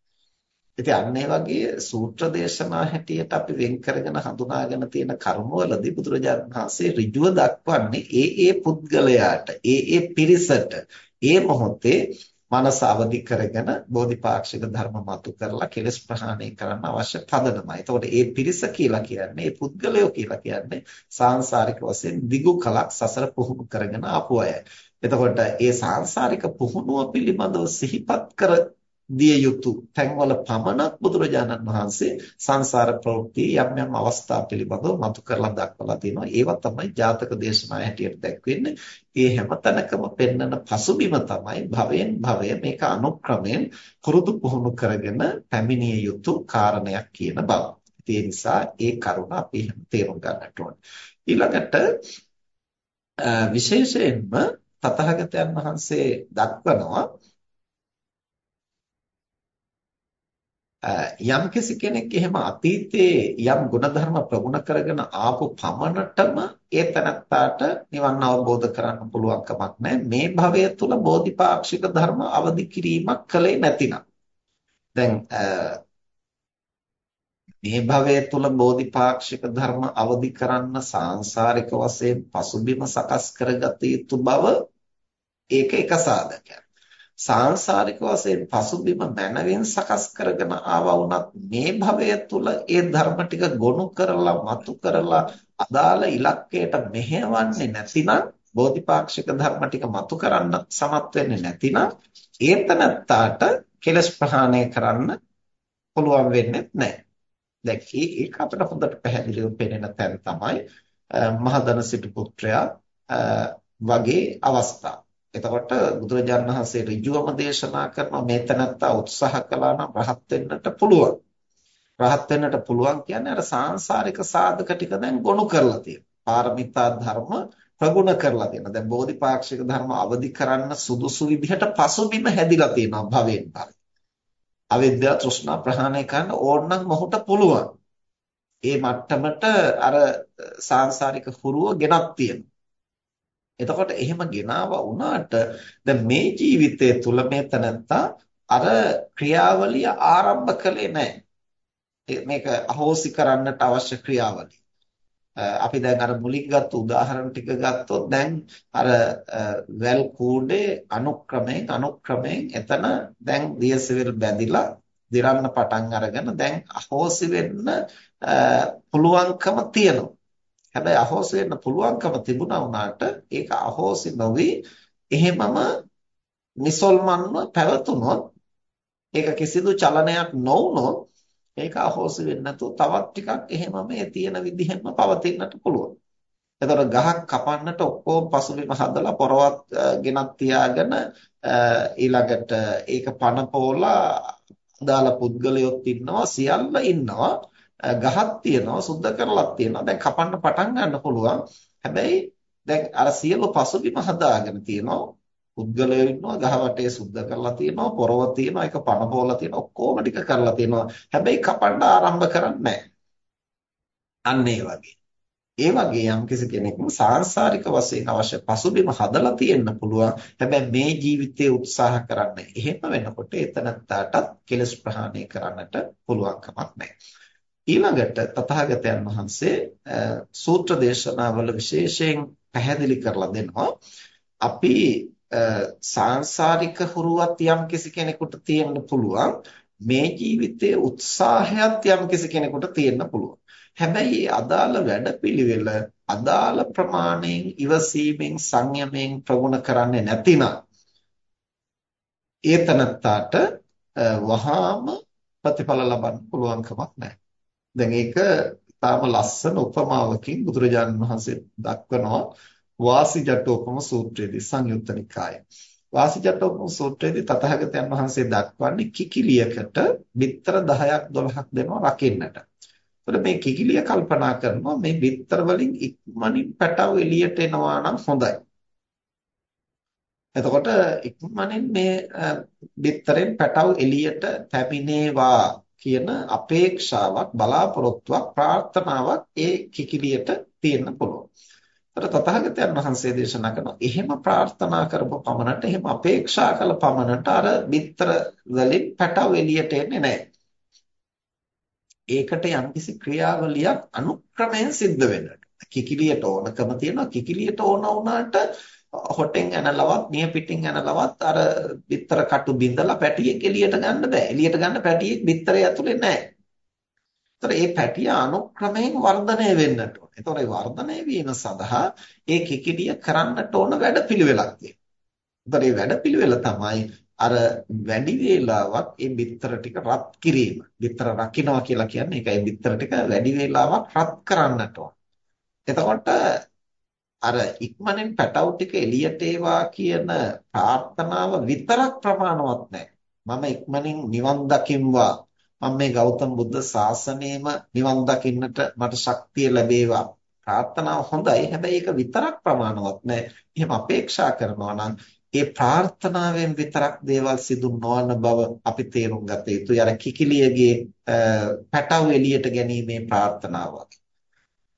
ඉතින් අන්න ඒ වගේ සූත්‍ර දේශනා හැටියට අපි වෙන් කරගෙන හඳුනාගෙන තියෙන කර්මවලදී බුදුරජාණන් වහන්සේ ඍජුව දක්වන්නේ ඒ ඒ පුද්ගලයාට ඒ ඒ පිරිසට ඒ මොහොතේ මනස අවදි කරගෙන බෝධිපාක්ෂික ධර්ම මතු කරලා කෙලස් ප්‍රහාණය කරන්න අවශ්‍ය පදනමයි. එතකොට මේ පිරිස කියලා කියන්නේ, මේ පුද්ගලයෝ කියලා කියන්නේ සාංශාරික වශයෙන් දිගු කලක් සසර පුහුණු කරගෙන ආපු අය. එතකොට ඒ සාංශාරික පුහුණුව පිළිබඳව සිහිපත් කර දිය යුතු තැන්වල පමණක් බුදුරජාණන් වහන්සේ සංසාර ප්‍රවෘත්ති යම් යම් අවස්ථා පිළිබඳව මතු කරලා දක්වලා තිනවා. ඒවා තමයි ජාතක දේශනා හැටියට දැක්වෙන්නේ. ඒ හැම තැනකම පෙන්වන පසුබිම තමයි භවයෙන් භවය මේක අනුක්‍රමයෙන් පුරුදු පුහුණු කරගෙන පැමිණිය යුතු කාරණයක් කියන බව. ඒ නිසා ඒ කරුණ අපි තේරුම් ගන්නට ඕනේ. ඊළඟට විශේෂයෙන්ම තථාගතයන් වහන්සේ දක්වනවා යම් කෙනෙක් එහෙම අතීතයේ යම් ගුණධර්ම ප්‍රගුණ කරගෙන ආපු පමණටම ඒ තනත්තාට නිවන් අවබෝධ කරන්න පුළුවන් කමක් නැහැ. මේ භවය තුල බෝධිපාක්ෂික ධර්ම අවදි කිරීමක් කලේ නැතිනම්. දැන් මේ භවය තුල බෝධිපාක්ෂික ධර්ම අවදි කරන්න සාංශාරික වශයෙන් පසුබිම සකස් කරගත යුතු බව ඒක එක සාධකයක්. සාංශාරික වශයෙන් පසුබිම මනවින් සකස් කරගෙන ආවා වුණත් මේ භවය තුල ඒ ධර්ම ටික ගොනු කරලා මතු කරලා අදාළ ඉලක්කයට මෙහෙවන්නේ නැතිනම් බෝධිපාක්ෂික ධර්ම ටික මතු කරන්න සමත් වෙන්නේ නැතිනම් ඒතනත්තාට කෙලස් ප්‍රහාණය කරන්න පුළුවන් වෙන්නේ නැහැ. දැන් ඒක අපිට හොඳට පැහැදිලිව පේන තැන තමයි මහදන සිටු පුත්‍රයා වගේ අවස්ථා. එතකොට බුදුරජාණන් වහන්සේ ඍජුවම දේශනා කරන මේ තැනත්තා උත්සාහ කළා නම් රහත් වෙන්නට පුළුවන්. රහත් වෙන්නට පුළුවන් කියන්නේ අර සාංශාරික සාධක ටික දැන් ගොනු කරලා තියෙනවා. පාරමිතා ධර්ම ප්‍රගුණ කරලා තියෙනවා. දැන් බෝධිපාක්ෂික ධර්ම අවදි කරන්න සුදුසු විදිහට පසුබිම හැදිලා තියෙනවා භවෙන් භව. අවිද්‍යාව තෘෂ්ණා ප්‍රහාණය කරන්න ඕනනම් මොහොත පුළුවන්. ඒ මට්ටමට අර සාංශාරික හුරුව ගෙනත් තියෙනවා. එතකොට එහෙම ගෙනාවා වුණාට දැන් මේ ජීවිතය තුල මේ තනත්තා අර ක්‍රියාවලිය ආරම්භ කළේ නැහැ. මේක අහෝසි කරන්නට අවශ්‍ය ක්‍රියාවලිය. අපි දැන් අර මුලින් ගත්ත උදාහරණ ටික ගත්තොත් දැන් අර වැල් කූඩේ අනුක්‍රමයෙන් අනුක්‍රමයෙන් එතන දැන් දියසෙවිල් බැඳිලා දිරන්න පටන් අරගෙන දැන් අහෝසි වෙන්න පුළුවන්කම තියෙනවා. හැබැයි අහෝසි වෙන්න පුළුවන්කම තිබුණා වුණාට ඒක අහෝසි නොවි එහෙමම නිසල්මන්ව පැවතුනොත් ඒක කිසිදු චලනයක් නොවුනොත් ඒක අහෝසි වෙන්නේ නැතුව තවත් ටිකක් එහෙමම මේ තියෙන විදිහෙම පවතින්නට පුළුවන්. එතකොට ගහක් කපන්නට ඔක්කොම පසුබිම හදලා පොරවත් ගෙනත් තියාගෙන ඊළඟට ඒක පන පොලා දාලා පුද්ගලයොත් ඉන්නවා සියල්ල ඉන්නවා ගහක් තියෙනවා සුද්ධ කරලක් තියෙනවා. දැන් කපන්න පටන් ගන්න පුළුවන්. හැබැයි දැන් අර සියලු පසුබිම හදාගෙන තියෙනවා. පුද්ගලයෝ ඉන්නවා ගහ වටේ සුද්ධ කරලා තියෙනවා පොරව තියෙනවා ඒක පණ පොවලා තියෙනවා ඔක්කොම ටික කරලා තියෙනවා. හැබැයි කපන්න ආරම්භ කරන්නේ අන්න ඒ වගේ. ඒ වගේ යම් කෙනෙක් සාංශාරික වශයෙන් අවශ්‍ය පසුබිම හදලා තියෙන්න පුළුවන්. හැබැයි මේ ජීවිතයේ උත්සාහ කරන්නේ එහෙම වෙනකොට එතනටත් කෙලස් ප්‍රහාණය කරන්නට පුළුවන් කමක් නැහැ. ඊළඟට තථාගතයන් වහන්සේ සූත්‍ර දේශනාවල විශේෂයෙන් පැහැදිලි කරලා දෙනවා. අපි සාංශාරික හුරුවත් යම් කිසි කෙනෙකුට තියෙන්න පුළුවන් මේ ජීවිතයේ උත්සාහයත් යම් කිසි කෙනෙකුට තියෙන්න පුළුවන්. හැබැයි අදාළ වැඩපිළිවෙල අදාළ ප්‍රමාණයෙන් ඉවසීමෙන් සංයමයෙන් ප්‍රගුණ කරන්නේ නැතිනම් ඒතනත්තාට වහාම ප්‍රතිඵල ලබන්න පුළුවන් කමක් නැහැ. දැන් ඒක තාම ලස්සන උපමාවකින් බුදුරජාණන් වහන්සේ දක්වනවා වාසිජට්ඨෝපම සූත්‍රයේදී සංයුත්ත නිකායේ. වාසිජට්ඨෝපම සූත්‍රයේදී තථාගතයන් වහන්සේ දක්වන්නේ කිකිලියකට බිත්තර 10ක් 12ක් දෙනවා රකින්නට. එතකොට මේ කිකිලිය කල්පනා කරනවා මේ බිත්තර වලින් ඉක්මනින් පැටව එළියට එනවා නම් හොඳයි. එතකොට ඉක්මනින් මේ බිත්තරෙන් පැටව එළියට පැමිණේවා කියන අපේක්ෂාවක් බලාපොරොත්තුවක් ප්‍රාර්ථනාවක් ඒ කිකිලියට තියෙන්න පුළුවන්. ඒතර තථාගතයන් වහන්සේ දේශනා කරන එහෙම ප්‍රාර්ථනා කරපු පමණට එහෙම අපේක්ෂා කළ පමණට අර bitter වලින් පැටව එළියට එන්නේ නැහැ. ඒකට යම්කිසි ක්‍රියාවලියක් අනුක්‍රමයෙන් සිද්ධ වෙන්නට. කිකිලියට ඕනකම තියෙනවා කිකිලියට ඕන වුණාට හොටෙන් ඇනලවත් නිය පිටින් ඇනලවත් අර bitter කටු බිඳලා පැටියෙක් එළියට ගන්න බෑ. එළියට ගන්න පැටියෙක් bitterේ ඇතුලේ නැහැ. ඒතර මේ පැටිය අනුක්‍රමයෙන් වර්ධනය වෙන්නට ඕන. ඒතර ඒ වර්ධනය වීම සඳහා ඒ කිකිලිය කරන්නට ඕන වැඩපිළිවෙලක් තියෙනවා. ඒතර මේ වැඩපිළිවෙල තමයි අර වැඩි වේලාවක් මේ බිත්තර ටික රත් කිරීම. බිත්තර රකින්නවා කියලා කියන්නේ ඒකයි බිත්තර ටික වැඩි වේලාවක් රත් කරන්නට ඕන. එතකොට අර ඉක්මනින් පැටවු ටික එළියට ඒවා කියන ප්‍රාර්ථනාව විතරක් ප්‍රමාණවත් නැහැ. මම ඉක්මනින් නිවන් දකින්වා මම මේ ගෞතම බුද්ධ ශාසනයෙම නිවන් දකින්නට මට ශක්තිය ලැබේවා. ප්‍රාර්ථනාව හොඳයි. හැබැයි ඒක විතරක් ප්‍රමාණවත් නැහැ. එහෙම අපේක්ෂා කරනවා නම් ඒ ප්‍රාර්ථනාවෙන් විතරක් දේවල් සිදු නොවන බව අපි තේරුම් ගත යුතුයි. අර කිකිලියගේ පැටව එළියට ගැනීමේ ප්‍රාර්ථනාව වගේ.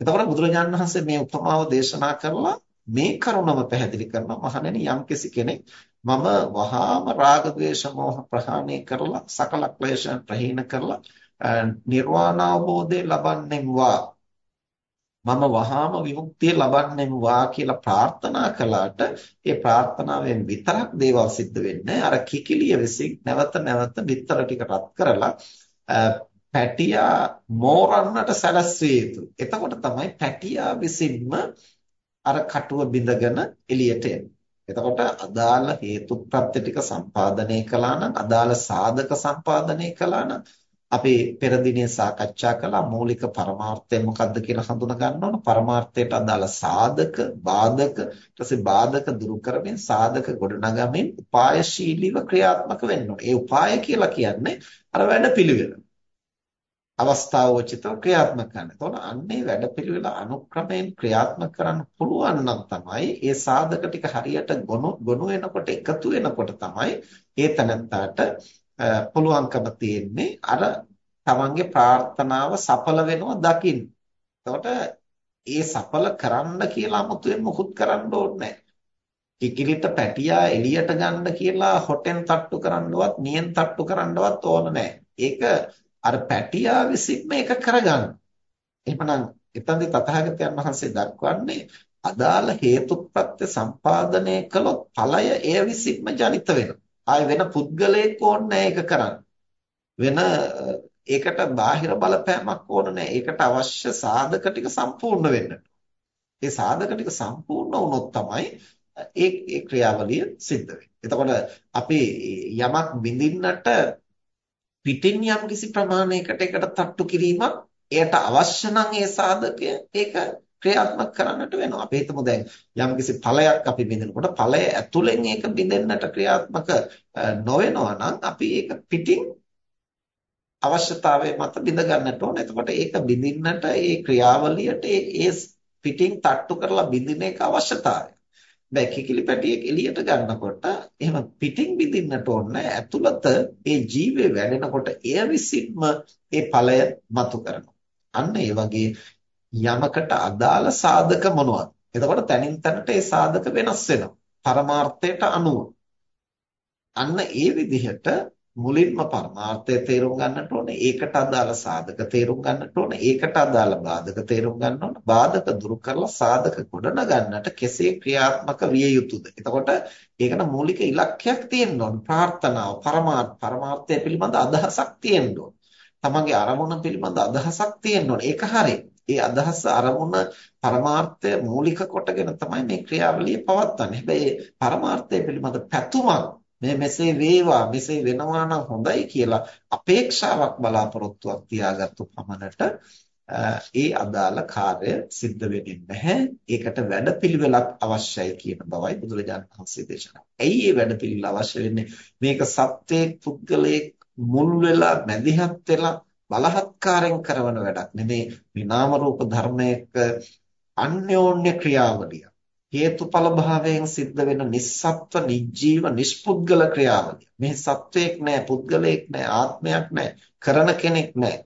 එතකොට බුදුරජාණන් වහන්සේ මේ උපමාව දේශනා කරලා මේ කරුණම පැහැදිලි කරනවා. මහණෙනි යම්කිසි කෙනෙක් මම වහාම රාග ద్వේෂ මෝහ ප්‍රහාණය කරලා සකල ක්ලේශයන් ප්‍රහීන කරලා නිර්වාණ අවබෝධය ලබන්නෙම්වා. මම වහාම විමුක්තිය ලබන්නෙම්වා කියලා ප්‍රාර්ථනා කළාට ඒ ප්‍රාර්ථනාවෙන් විතරක් දේවල් සිද්ධ වෙන්නේ අර කිකිලිය විසින් නැවත නැවත බිත්තර ටික රත් කරලා පැටියා මෝරන්නට සැලැස්විය යුතුයි. එතකොට තමයි පැටියා විසින්ම අර කටුව බිඳගෙන එළියට එන්නේ. එතකොට අදාළ හේතුප්‍රත්‍ය ටික සම්පාදනය කළා නම් අදාළ සාධක සම්පාදනය කළා නම් අපි පෙර දිනේ සාකච්ඡා කළා මූලික පරමාර්ථය මොකක්ද කියලා හඳුනා ගන්න ඕන පරමාර්ථයට අදාළ සාධක බාධක ඊට පස්සේ බාධක දුරු කරමින් සාධක ගොඩනගමින් උපායශීලීව ක්‍රියාත්මක වෙන්න ඕන. ඒ උපාය කියලා කියන්නේ අර වැඩ පිළිවෙල. අවස්ථාවෝචිතව ක්‍රියාත්මක කරන්න. එතකොට අන්නේ වැඩපිළිවෙල අනුක්‍රමයෙන් ක්‍රියාත්මක කරන්න පුළුවන් නම් තමයි ඒ සාධක ටික හරියට ගොනු ගොනු වෙනකොට එකතු වෙනකොට තමයි ඒ තනත්තාට පුළුවන්කම තියෙන්නේ අර තමන්ගේ ප්‍රාර්ථනාව සඵල වෙනවා දකින්න. එතකොට ඒ සඵල කරන්න කියලා 아무තුවෙන් මොකුත් කරන්න ඕනේ කිකිලිට පැටියා එළියට ගන්න කියලා හොටෙන් තට්ටු කරන්නවත් නියෙන් තට්ටු කරන්නවත් ඕන නැහැ. ඒක අර පැටියා විසින්ම ඒක කරගන්න. එහෙමනම් එතනදී තථාගතයන් වහන්සේ දක්වන්නේ අදාළ හේතුප්‍රත්‍ය සම්පාදනය කළොත් ඵලය එය විසින්ම ජනිත වෙනවා. ආය වෙන පුද්ගලයෙක් ඕනේ ඒක කරන්න. වෙන ඒකට බාහිර බලපෑමක් ඕන නැහැ. ඒකට අවශ්‍ය සාධක ටික සම්පූර්ණ වෙන්නට. ඒ සාධක ටික සම්පූර්ණ වුණොත් තමයි ඒ ඒ ක්‍රියාවලිය සිද්ධ වෙන්නේ. එතකොට අපි යමක් විඳින්නට පිටින් යම් කිසි ප්‍රමාණයකට එකට තට්ටු කිරීමක් එයට අවශ්‍ය නම් ඒ සාධකය ඒක ක්‍රියාත්මක කරන්නට වෙනවා. අපි හිතමු දැන් යම් කිසි ඵලයක් අපි බින්දනකොට ඵලය ඇතුලෙන් ඒක බින්දෙන්නට ක්‍රියාත්මක නොවෙනවා නම් අපි ඒක පිටින් අවශ්‍යතාවය මත බිඳ ගන්නට ඕන. එතකොට ඒක බින්දින්නට ඒ ක්‍රියාවලියට ඒ පිටින් තට්ටු කරලා බින්දින එක අවශ්‍යතාවය. දැන් කිකිලි පැටියෙක් එළියට ගන්නකොට එහෙම පිටින් බිඳින්නට ඕනේ ඇතුළත ඒ ජීවේ වැඩෙනකොට එය විසින්ම ඒ ඵලය මතු කරනවා. අන්න ඒ වගේ යමකට අදාළ සාධක මොනවද? එතකොට තනින් තනට ඒ සාධක වෙනස් වෙනවා. පරමාර්ථයට අනුව. අන්න ඒ විදිහට මුලින්ම පරමාර්ථය තේරුම් ගන්නට ඕනේ. ඒකට අදාළ සාධක තේරුම් ගන්නට ඕනේ. ඒකට අදාළ බාධක තේරුම් ගන්න ඕනේ. බාධක දුරු කරලා සාධක ගොඩන ගන්නට කෙසේ ක්‍රියාත්මක විය යුතුද? එතකොට ඒකට මූලික ඉලක්කයක් තියෙන්න ඕනේ. ප්‍රාර්ථනාව, පරමාර්ථ, පරමාර්ථය පිළිබඳ අදහසක් තියෙන්න ඕනේ. තමන්ගේ අරමුණ පිළිබඳ අදහසක් තියෙන්න ඕනේ. ඒක හරියි. ඒ අදහස අරමුණ පරමාර්ථය මූලික කොටගෙන තමයි මේ ක්‍රියාවලිය පවත්වන්නේ. හැබැයි පරමාර්ථය පිළිබඳ පැතුමක් මේ මෙසේ වේවා මෙසේ වෙනවා නම් හොඳයි කියලා අපේක්ෂාවක් බලාපොරොත්තුවක් තියාගත්තු පමණට ඒ අදාළ කාර්ය සිද්ධ වෙන්නේ නැහැ. ඒකට වැඩපිළිවෙලක් අවශ්‍යයි කියන බවයි බුදුරජාණන් වහන්සේ දේශනා. ඇයි මේ වැඩපිළිවෙල අවශ්‍ය වෙන්නේ? මේක සත්‍යයේ පුද්ගලයේ මුල් වෙලා මැදිහත් වෙලා බලහත්කාරයෙන් කරන වැඩක් නෙමේ. මේ නාම රූප ධර්මයක අන්‍යෝන්‍ය ක්‍රියාවලිය. හේතුඵල භාවයෙන් සිද්ධ වෙන නිස්සත්ව නිජීව නිෂ්පුද්ගල ක්‍රියාවලිය. මේ සත්වයක් නැහැ, පුද්ගලයෙක් නැහැ, ආත්මයක් නැහැ, කරන කෙනෙක් නැහැ.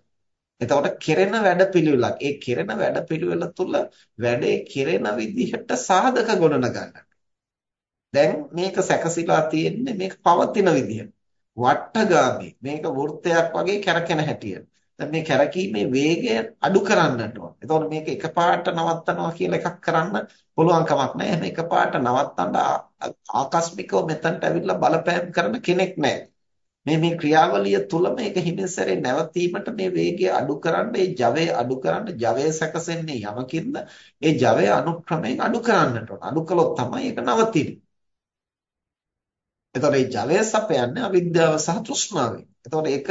එතකොට කෙරෙන වැඩපිළිවෙලක්. ඒ කෙරෙන වැඩපිළිවෙල තුළ වැඩේ කෙරෙන විදිහට සාධක ගොඩනගන්න. දැන් මේක සැකසීලා තියෙන්නේ මේක පවතින විදිහට. වට්ටගාමී මේක වෘත්තයක් වගේ කැරකෙන හැටියට. දැන් මේ කැරකීමේ වේගය අඩු කරන්නට ඕන. එතකොට මේක එකපාරට නවත්තනවා කියලා එකක් කරන්න පුළුවන් කමක් නැහැ. එහෙනම් එකපාරට නවත්තන්න ආකස්මිකව මෙතනට ඇවිල්ලා බලපෑම් කරන කෙනෙක් නැහැ. මේ මේ ක්‍රියාවලිය තුල මේක හිමින්සරේ නැවතීමට මේ වේගය අඩු කරන්න, ඒ ජවය අඩු කරන්න, ජවය සැකසෙන්නේ යමකින්ද? ඒ ජවය අනුක්‍රමයෙන් අඩු කරන්නට ඕන. අඩු කළොත් තමයි ඒක නවතින්නේ. එතකොට මේ ජවය සපයන්නේ අවිද්‍යාව සහ තෘෂ්ණාවෙන්. එතකොට ඒක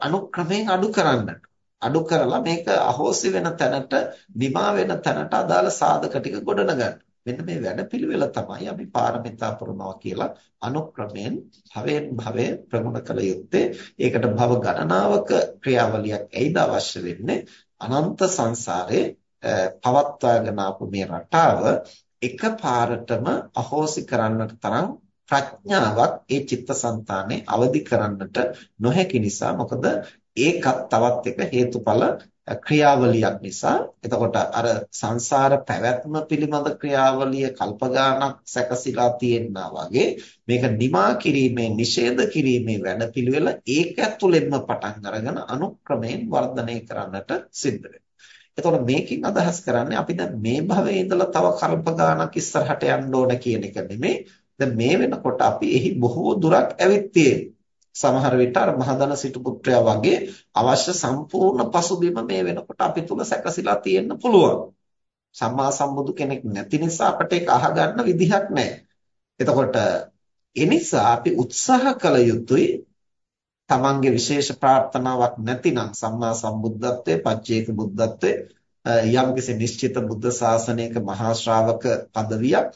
අනුක්‍රමයෙන් අඩු කරන්නට. අඩු කරලා මේක අහෝසි වෙන තැනට, නිමා වෙන තැනට අදාළ සාධක ටික ගොඩනගන්න. මෙන්න මේ වැඩපිළිවෙල තමයි අපි පාරමිතා පුරනවා කියලා අනුක්‍රමයෙන් භවෙන් භවය ප්‍රගුණ කළ යුත්තේ. ඒකට භව ගණනාවක ක්‍රියාවලියක් ඇයිද අවශ්‍ය වෙන්නේ? අනන්ත සංසාරේ පවත්වාගෙන ආපු මේ රටාව එකපාරටම අහෝසි කරන්නට තරම් ප්‍රඥාවක් ඒ චිත්තසංතානේ අවදි කරන්නට නොහැකි නිසා මොකද ඒකත් තවත් එක හේතුඵල ක්‍රියාවලියක් නිසා එතකොට අර සංසාර පැවැත්ම පිළිබඳ ක්‍රියාවලිය කල්පගානක් සැකසීලා තියෙනා වගේ මේක නිමා කිරීමේ නිෂේධ කිරීමේ වැඩපිළිවෙල ඒක ඇතුළෙන්ම පටන් අරගෙන අනුක්‍රමයෙන් වර්ධනය කරන්නට සිද්ධ වෙනවා. එතකොට මේකෙන් අදහස් කරන්නේ අපි දැන් මේ භවයේ ඉඳලා තව කල්පගානක් ඉස්සරහට යන්න ඕන කියන එක නෙමෙයි. දැන් මේ වෙනකොට අපි එහි බොහෝ දුරක් ඇවිත් තියෙනවා. සමහර විට අර මහදන සිටු පුත්‍රයා වගේ අවශ්‍ය සම්පූර්ණ පසුබිම මේ වෙනකොට අපි තුල සැකසීලා තියෙන්න පුළුවන්. සම්මා සම්බුදු කෙනෙක් නැති නිසා අපට ඒක අහගන්න විදිහක් නැහැ. එතකොට ඒ නිසා අපි උත්සාහ කළ යුතුයි තමන්ගේ විශේෂ ප්‍රාර්ථනාවක් නැතිනම් සම්මා සම්බුද්ධත්වයේ පච්චේක බුද්ධත්වයේ යම්කිසි නිශ්චිත බුද්ධ ශාසනයක මහා ශ්‍රාවක পদවියක්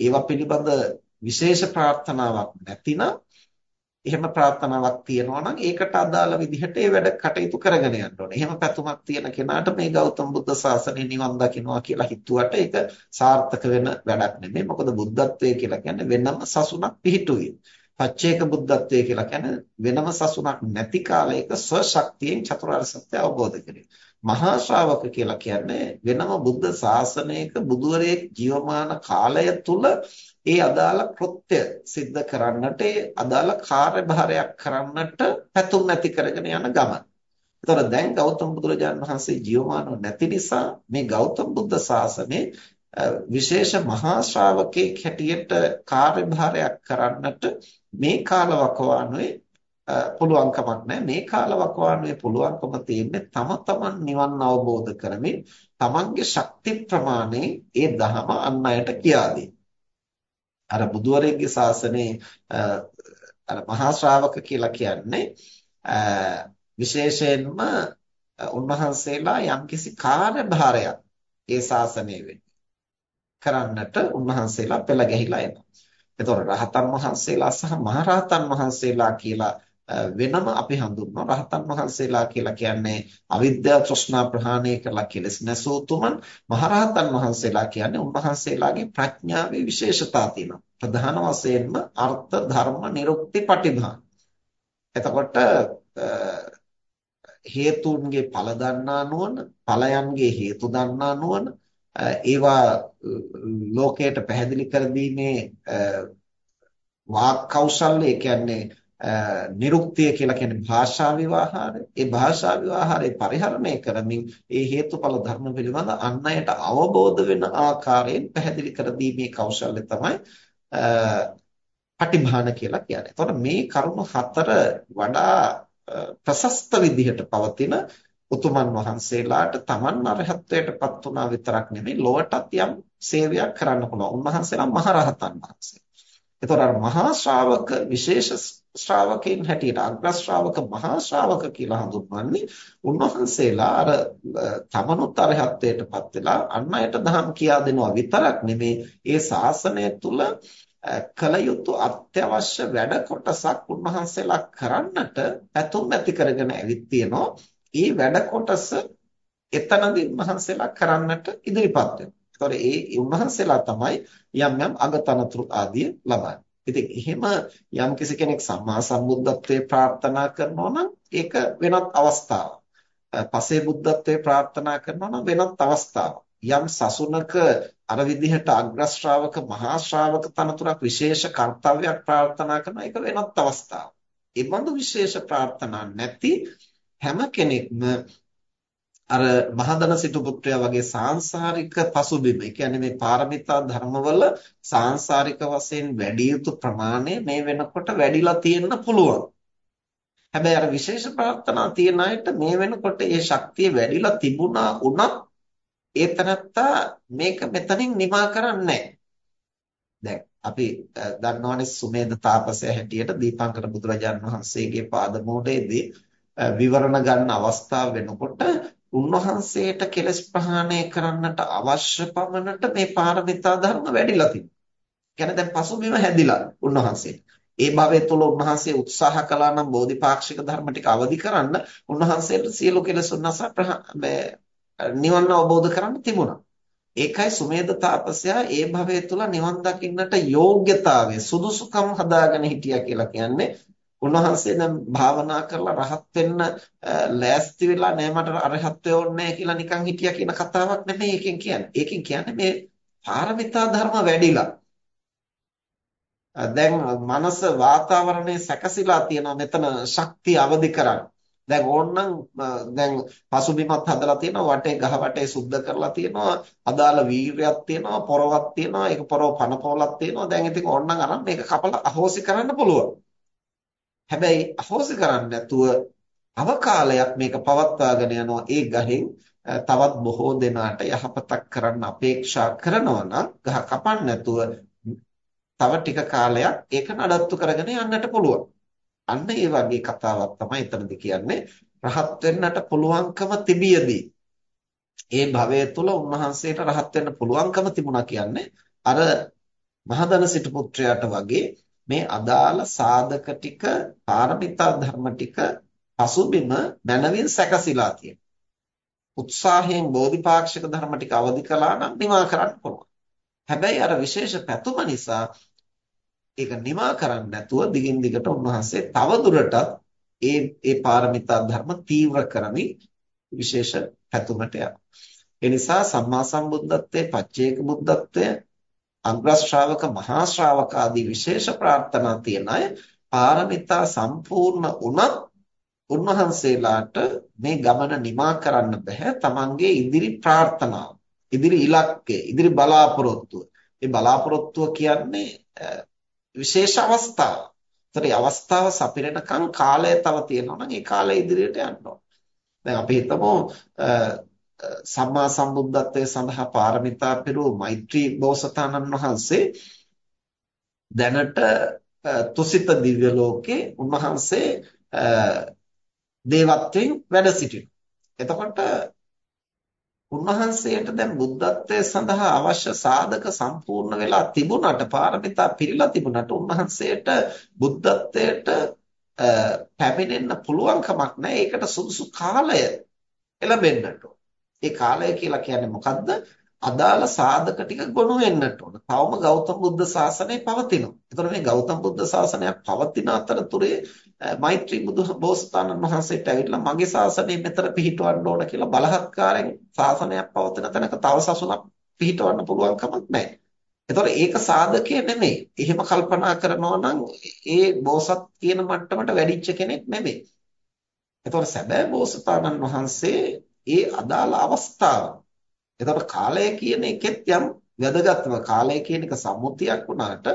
ඒවා පිළිබඳ විශේෂ ප්‍රාර්ථනාවක් නැතිනම් එහෙම ප්‍රාර්ථනාවක් තියෙනවා නම් ඒකට අදාළ විදිහට ඒ වැඩ කටයුතු කරගෙන යන්න ඕනේ. එහෙම පැතුමක් තියෙන කෙනාට මේ ගෞතම බුද්ධ ශාසනය නිවන් දකින්නවා කියලා හිතුවට ඒක සාර්ථක වෙන වැඩක් නෙමෙයි. මොකද බුද්ධත්වයේ කියලා කියන්නේ වෙනම සසුනක් පිහිටුවීම. පච්චේක බුද්ධත්වයේ කියලා කියන්නේ වෙනම සසුනක් නැති කාලයක ස්වශක්තියෙන් චතුරාර්ය සත්‍ය අවබෝධ කිරීම. මහා ශ්‍රාවක කියලා කියන්නේ වෙනම බුද්ධ ශාසනයක බුදුවරයෙක් ජීවමාන කාලය තුල ඒ අදාළ කෘත්‍ය સિદ્ધ කරන්නට ඒ අදාළ කාර්යභාරයක් කරන්නට පැතුම් නැති කරගෙන යන ගමන. ඒතකොට දැන් ගෞතම බුදුරජාණන් වහන්සේ ජීවමානව නැති නිසා මේ ගෞතම බුද්ධ ශාසනයේ විශේෂ මහා ශ්‍රාවකෙක් හැටියට කාර්යභාරයක් කරන්නට මේ කාලවකවානුවේ පුළුවන්කමක් නැහැ මේ කාලවකවානුවේ පුළුවන්කම තියෙන්නේ තම තමන් නිවන් අවබෝධ කරමින් තමන්ගේ ශක්ති ප්‍රමාණය ඒ ධහම අන් අයට කියා දෙන්න. අර බුදුවරයෙක්ගේ ශාසනයේ අර මහා ශ්‍රාවක කියලා කියන්නේ විශේෂයෙන්ම උන්වහන්සේලා යම්කිසි කාර්යභාරයක් ඒ ශාසනයේ වෙන්නේ කරන්නට උන්වහන්සේලා පෙළ ගැහිලා එනවා. එතකොට රහතන් වහන්සේලා සහ මහරහතන් වහන්සේලා කියලා වෙනම අපි හඳුන්වනවා රහතන් වහන්සේලා කියලා කියන්නේ අවිද්‍යාව තෘෂ්ණා ප්‍රහාණය කරලා කෙලස් නැසූතුමන් මහරහතන් වහන්සේලා කියන්නේ උන්වහන්සේලාගේ ප්‍රඥාවේ විශේෂතා තියෙනවා. ප්‍රධාන වශයෙන්ම අර්ථ ධර්ම නිරුක්ති පටිභාන එතකොට හේතුන්ගේ ඵල දන්නා නුවණ ඵලයන්ගේ හේතු දන්නා නුවණ ඒවා ලෝකයට පැහැදිලි කර දීමේ වාක් කෞශල්‍ය කියන්නේ නිරුක්තිය කියලා කියන්නේ භාෂා විවාහාරය. ඒ භාෂා විවාහාරය පරිහරණය කරමින් ඒ හේතුඵල ධර්ම පිළිබඳ අන් අයට අවබෝධ වෙන ආකාරයෙන් පැහැදිලි කර දීමේ කෞශල්‍ය තමයි පටිභාන කියලා කියන්නේ. එතකොට මේ කරුණු හතර වඩා ප්‍රශස්ත විදිහට පවතින උතුමන් වහන්සේලාට තමන් අරහත්ත්වයටපත් වුණා විතරක් නෙමෙයි ලොවටත් යම් සේවයක් කරන්න පුළුවන්. උන්වහන්සේලා මහරහතන් වහන්සේ. එතකොට අර මහා ශ්‍රාවක විශේෂ ශ්‍රාවකයන් හැටියට අග්‍ර ශ්‍රාවක මහා ශ්‍රාවක කියලා හඳුන්වන්නේ උන්වහන්සේලා අර තමනුත් අරහත්ත්වයටපත් වෙලා අන් අයට දහම් කියා දෙනවා විතරක් නෙමේ ඒ ශාසනය තුල කල යුතු අත්‍යවශ්‍ය වැඩ කොටසක් උන්වහන්සේලා කරන්නට පැතුම් ඇති කරගෙන ඇවිත් තියෙනවා. ඒ වැඩ කොටස එතනදී උන්වහන්සේලා කරන්නට ඉදිරිපත් වෙනවා. ඒතකොට ඒ උන්වහන්සේලා තමයි යම් යම් අගතනතුරු ආදිය ලබන්නේ. ඉතින් එහෙම යම් කිසි කෙනෙක් සම්මා සම්බුද්ධත්වයේ ප්‍රාර්ථනා කරනවා නම් ඒක වෙනත් අවස්ථාවක්. පසේ බුද්ධත්වයේ ප්‍රාර්ථනා කරනවා නම් වෙනත් අවස්ථාවක්. යම් සසුනක අර විදිහට අග්‍ර ශ්‍රාවක මහා ශ්‍රාවක තනතුරක් විශේෂ කර්තව්‍යයක් ප්‍රාර්ථනා කරන එක වෙනත් අවස්ථාවක්. ඒ බඳු විශේෂ ප්‍රාර්ථනා නැති හැම කෙනෙක්ම අර මහදන සිටු පුත්‍රයා වගේ සාංශාරික පසුබිම. ඒ කියන්නේ මේ පාරමිතා ධර්මවල සාංශාරික වශයෙන් වැඩි යුතු ප්‍රමාණය මේ වෙනකොට වැඩිලා තියෙන්න පුළුවන්. හැබැයි අර විශේෂ ප්‍රාර්ථනා තියන අයට මේ වෙනකොට ඒ ශක්තිය වැඩිලා තිබුණා උනත් ඒ තනත්තා මේක මෙතනින් නිමා කරන්නේ දැන් අපි දන්නවනේ සුමේද තාපසය හැටියට දීපංකර බුදුරජාණන් වහන්සේගේ පාදමෝඩයේදී විවරණ ගන්න අවස්ථාව වෙනකොට උන්වහන්සේට කෙලස් ප්‍රහාණය කරන්නට අවශ්‍ය පමණට මේ පාරමිතා ධර්ම වැඩිලා තිබුණා. කියන්නේ දැන් පසුබිම හැදිලා උන්වහන්සේට. ඒ භවයේ තුල උන්වහන්සේ උත්සාහ කළා නම් බෝධිපාක්ෂික ධර්ම ටික අවදි කරන්න උන්වහන්සේට සියලු කෙලෙස් උන්නස නිවන් අවබෝධ කරන්න තිබුණා. ඒකයි සුමේද තාපසයා ඒ භවයේ තුල නිවන් දකින්නට යෝග්‍යතාවය සුදුසුකම් හදාගෙන හිටියා කියලා කියන්නේ උන්වහන්සේ දැන් භාවනා කරලා රහත් වෙන්න ලෑස්ති වෙලා නෑ මට අරහත්ත්වය ඕනේ කියලා නිකන් හිටියා කියන කතාවක් නෙමෙයි එකෙන් කියන්නේ. ඒකෙන් කියන්නේ මේ පාරමිතා ධර්ම වැඩිලා. දැන් මනස වාතාවරණය සැකසීලා තියෙනවා මෙතන ශක්තිය අවදි කරන්න. දැන් ඕනනම් දැන් පසුබිමත් හදලා තියෙනවා වටේ ගහ වටේ සුද්ධ කරලා තියෙනවා අදාළ වීරයක් තියෙනවා පොරවක් තියෙනවා ඒක පොරව පනපොලක් තියෙනවා දැන් ඉතින් ඕනනම් අරන් මේක කපලා අහෝසි කරන්න පුළුවන්. හැබැයි අහෝසි කරන්නේ නැතුව අවකාලයක් මේක පවත්වාගෙන යනවා. ඒ ගහෙන් තවත් බොහෝ දෙනාට යහපතක් කරන්න අපේක්ෂා කරනවා නම් ගහ කපන්න නැතුව තව ටික කාලයක් ඒක නඩත්තු කරගෙන යන්නට පුළුවන්. අන්න ඒ වගේ කතාවක් තමයි එතනදි කියන්නේ. රහත් වෙන්නට පුළුවන්කම තිබියදී. ඒ භවය තුල උන්වහන්සේට රහත් වෙන්න පුළුවන්කම තිබුණා කියන්නේ අර මහදන සිටු පුත්‍රයාට වගේ මේ අදාළ සාධක ටික පාරමිතා ධර්ම ටික පසුබිම මනවින් සැකසීලා තියෙනවා. උත්සාහයෙන් බෝධිපාක්ෂික ධර්ම ටික අවදි කළා නම් නිවා කරන්න පුළුවන්. හැබැයි අර විශේෂ පැතුම නිසා ඒක නිමා කරන්නේ නැතුව දිගින් දිගට උන්වහන්සේ තව දුරටත් ඒ ඒ පාරමිතා ධර්ම තීව්‍ර කරමින් විශේෂ පැතුමට යනවා. ඒ නිසා සම්මා සම්බුද්ධත්වයේ පච්චේක බුද්ධත්වයේ අග්‍ර ශ්‍රාවක මහා ශ්‍රාවක ආදී විශේෂ ප්‍රාර්ථනා තියන අය පාරමිතා සම්පූර්ණ වුණත් උන්වහන්සේලාට මේ ගමන නිමා කරන්න බෑ තමන්ගේ ඉදිරි ප්‍රාර්ථනාව ඉදිරි ඉලක්කය ඉදිරි බලාපොරොත්තුව ඒ බලාපොරොත්තුව කියන්නේ විශේෂ අවස්ථාවක්. ඒතර මේ අවස්ථාව සපිරෙනකන් කාලය තව තියෙනවා නම් ඒ කාලය ඉදිරියට යන්න ඕන. දැන් අපි හිතමු සම්මා සම්බුද්ධත්වයේ සඳහා පාරමිතා පිරූ මෛත්‍රී බෝසතාණන් වහන්සේ දැනට තුසිත දිව්‍ය ලෝකේ උන්වහන්සේ දේවත්වයෙන් වැඩ සිටිනවා. එතකොට උන්වහන්සේට දැන් බුද්ධත්වයේ සඳහා අවශ්‍ය සාධක සම්පූර්ණ වෙලා තිබුණාට පාරමිතා පිරීලා තිබුණාට උන්වහන්සේට බුද්ධත්වයට පැමිණෙන්න පුළුවන් කමක් නැහැ. ඒකට සුදුසු කාලය එළඹෙන්නට ඒ කාලය කියලා කියන්නේ මොකද්ද? අදාළ සාධක ටික ගොනු වෙන්නට ඕන. තවම ගෞතම බුද්ධ ශාසනය පවතිනවා. ඒතර මේ ගෞතම බුද්ධ ශාසනය පවතින අතරතුරේ මෛත්‍රී බුදු බෝසතාණන් වහන්සේට ඇවිල්ලා මගේ ශාසනය මෙතන පිහිටවන්න ඕන කියලා බලහත්කාරයෙන් ශාසනයක් පවතින තැනක තව සසුනක් පිහිටවන්න පුළුවන් කමක් නැහැ. ඒතර ඒක සාධකය නෙමෙයි. එහෙම කල්පනා කරනවා නම් ඒ බෝසත් කියන මට්ටමට වැඩිච්ච කෙනෙක් නෙමෙයි. ඒතර සැබෑ බෝසතාණන් වහන්සේ ඒ අදාළ අවස්ථාව. එතකොට කාලය කියන එකෙත් යම් වැදගත්කම කාලය කියන එක සම්මුතියක් වුණාට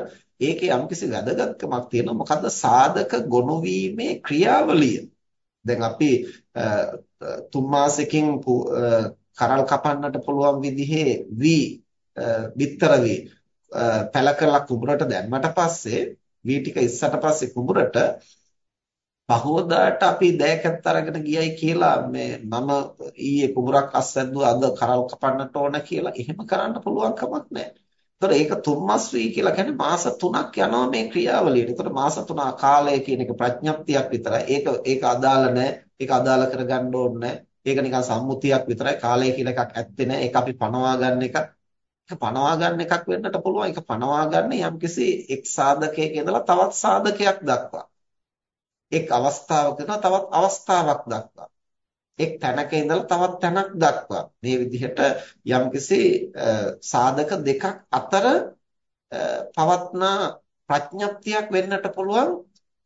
ඒකේ යම්කිසි වැදගත්කමක් තියෙනවා. මොකද්ද? සාධක ගොනු වීමේ ක්‍රියාවලිය. දැන් අපි තුන් මාසෙකින් කරල් කපන්නට පුළුවන් විදිහේ වී බිත්තර වී පැල කරලා කුඹරට දැම්මට පස්සේ වී ටික ඉස්සට පස්සේ කුඹරට පහවදාට අපි දෑකැත්ත අරගෙන ගියයි කියලා මේ මම ඊයේ කුඹරක් අස්සැද්දුවා අද කරල් කපන්නට ඕන කියලා එහෙම කරන්න පුළුවන් කමක් නැහැ. ඒතර ඒක තුන්මස් වී කියලා කියන්නේ මාස 3ක් යනවා මේ ක්‍රියාවලියට. ඒතර මාස 3 කාලය කියන එක ප්‍රඥප්තියක් විතරයි. ඒක ඒක අදාළ නැහැ. ඒක අදාළ කරගන්න ඕනේ නැහැ. ඒක නිකන් සම්මුතියක් විතරයි. කාලය කියලා එකක් ඇත්තේ නැහැ. ඒක අපි පනවා ගන්න එක. ඒක පනවා ගන්න එකක් වෙන්නට පුළුවන්. ඒක පනවා ගන්න යම්කිසි එක් සාධකයක ඉඳලා තවත් සාධකයක් දක්වා. එක් අවස්ථාවක ඉඳලා තවත් අවස්ථාවක් දක්වා. එක් තැනක ඉඳලා තවත් තැනක් දක්වා. මේ විදිහට යම්කිසි සාධක දෙකක් අතර පවත්නා ප්‍රඥප්තියක් වෙන්නට පුළුවන්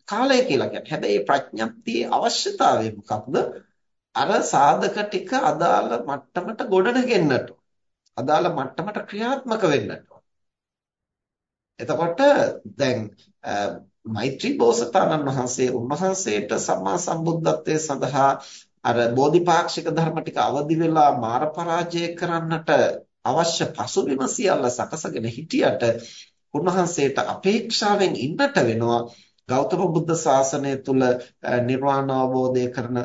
කාලය කියලා කියන්නේ. හැබැයි ප්‍රඥප්තියේ අවශ්‍යතාවය මොකක්ද? අර සාධක ටික අදාළ මට්ටමට ගොඩනගෙන්නට. අදාළ මට්ටමට ක්‍රියාත්මක වෙන්නට. එතකොට දැන් මෛත්‍රී බෝසතාණන් වහන්සේ උන්වහන්සේට සම්මා සම්බුද්ධත්වයේ සඳහා අර බෝධිපාක්ෂික ධර්ම ටික අවදි වෙලා මාර පරාජය කරන්නට අවශ්‍ය පසුබිම සියල්ල සකසගෙන හිටියට උන්වහන්සේට අපේක්ෂාවෙන් ඉන්නට වෙනවා. ගෞතම බුද්ධ ශාසනය තුල නිර්වාණ අවබෝධය කරන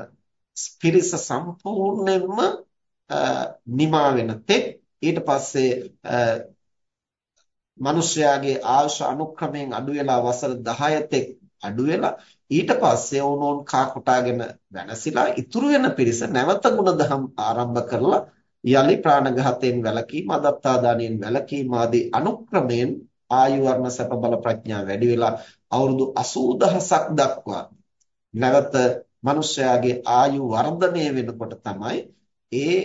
පිරිස සම්පූර්ණයෙන්ම නිමා වෙන තෙක් ඊට පස්සේ මිනිස්යාගේ ආයුෂ අනුක්‍රමයෙන් අඩු වෙලා වසර 10 තෙක් අඩු වෙලා ඊට පස්සේ ඕනෝන් කා කොටාගෙන වෙනසිලා ඉතුරු වෙන පිරිස නැවත ගුණධම් ආරම්භ කරලා යලි ප්‍රාණඝාතයෙන් වැළකීම අදත්තාදානයෙන් වැළකීම ආදී අනුක්‍රමයෙන් ආයු වර්ණ සැප බල ප්‍රඥා වැඩි වෙලා අවුරුදු 80000ක් දක්වා නැවත මිනිස්යාගේ ආයු වර්ධනය වෙනකොට තමයි ඒ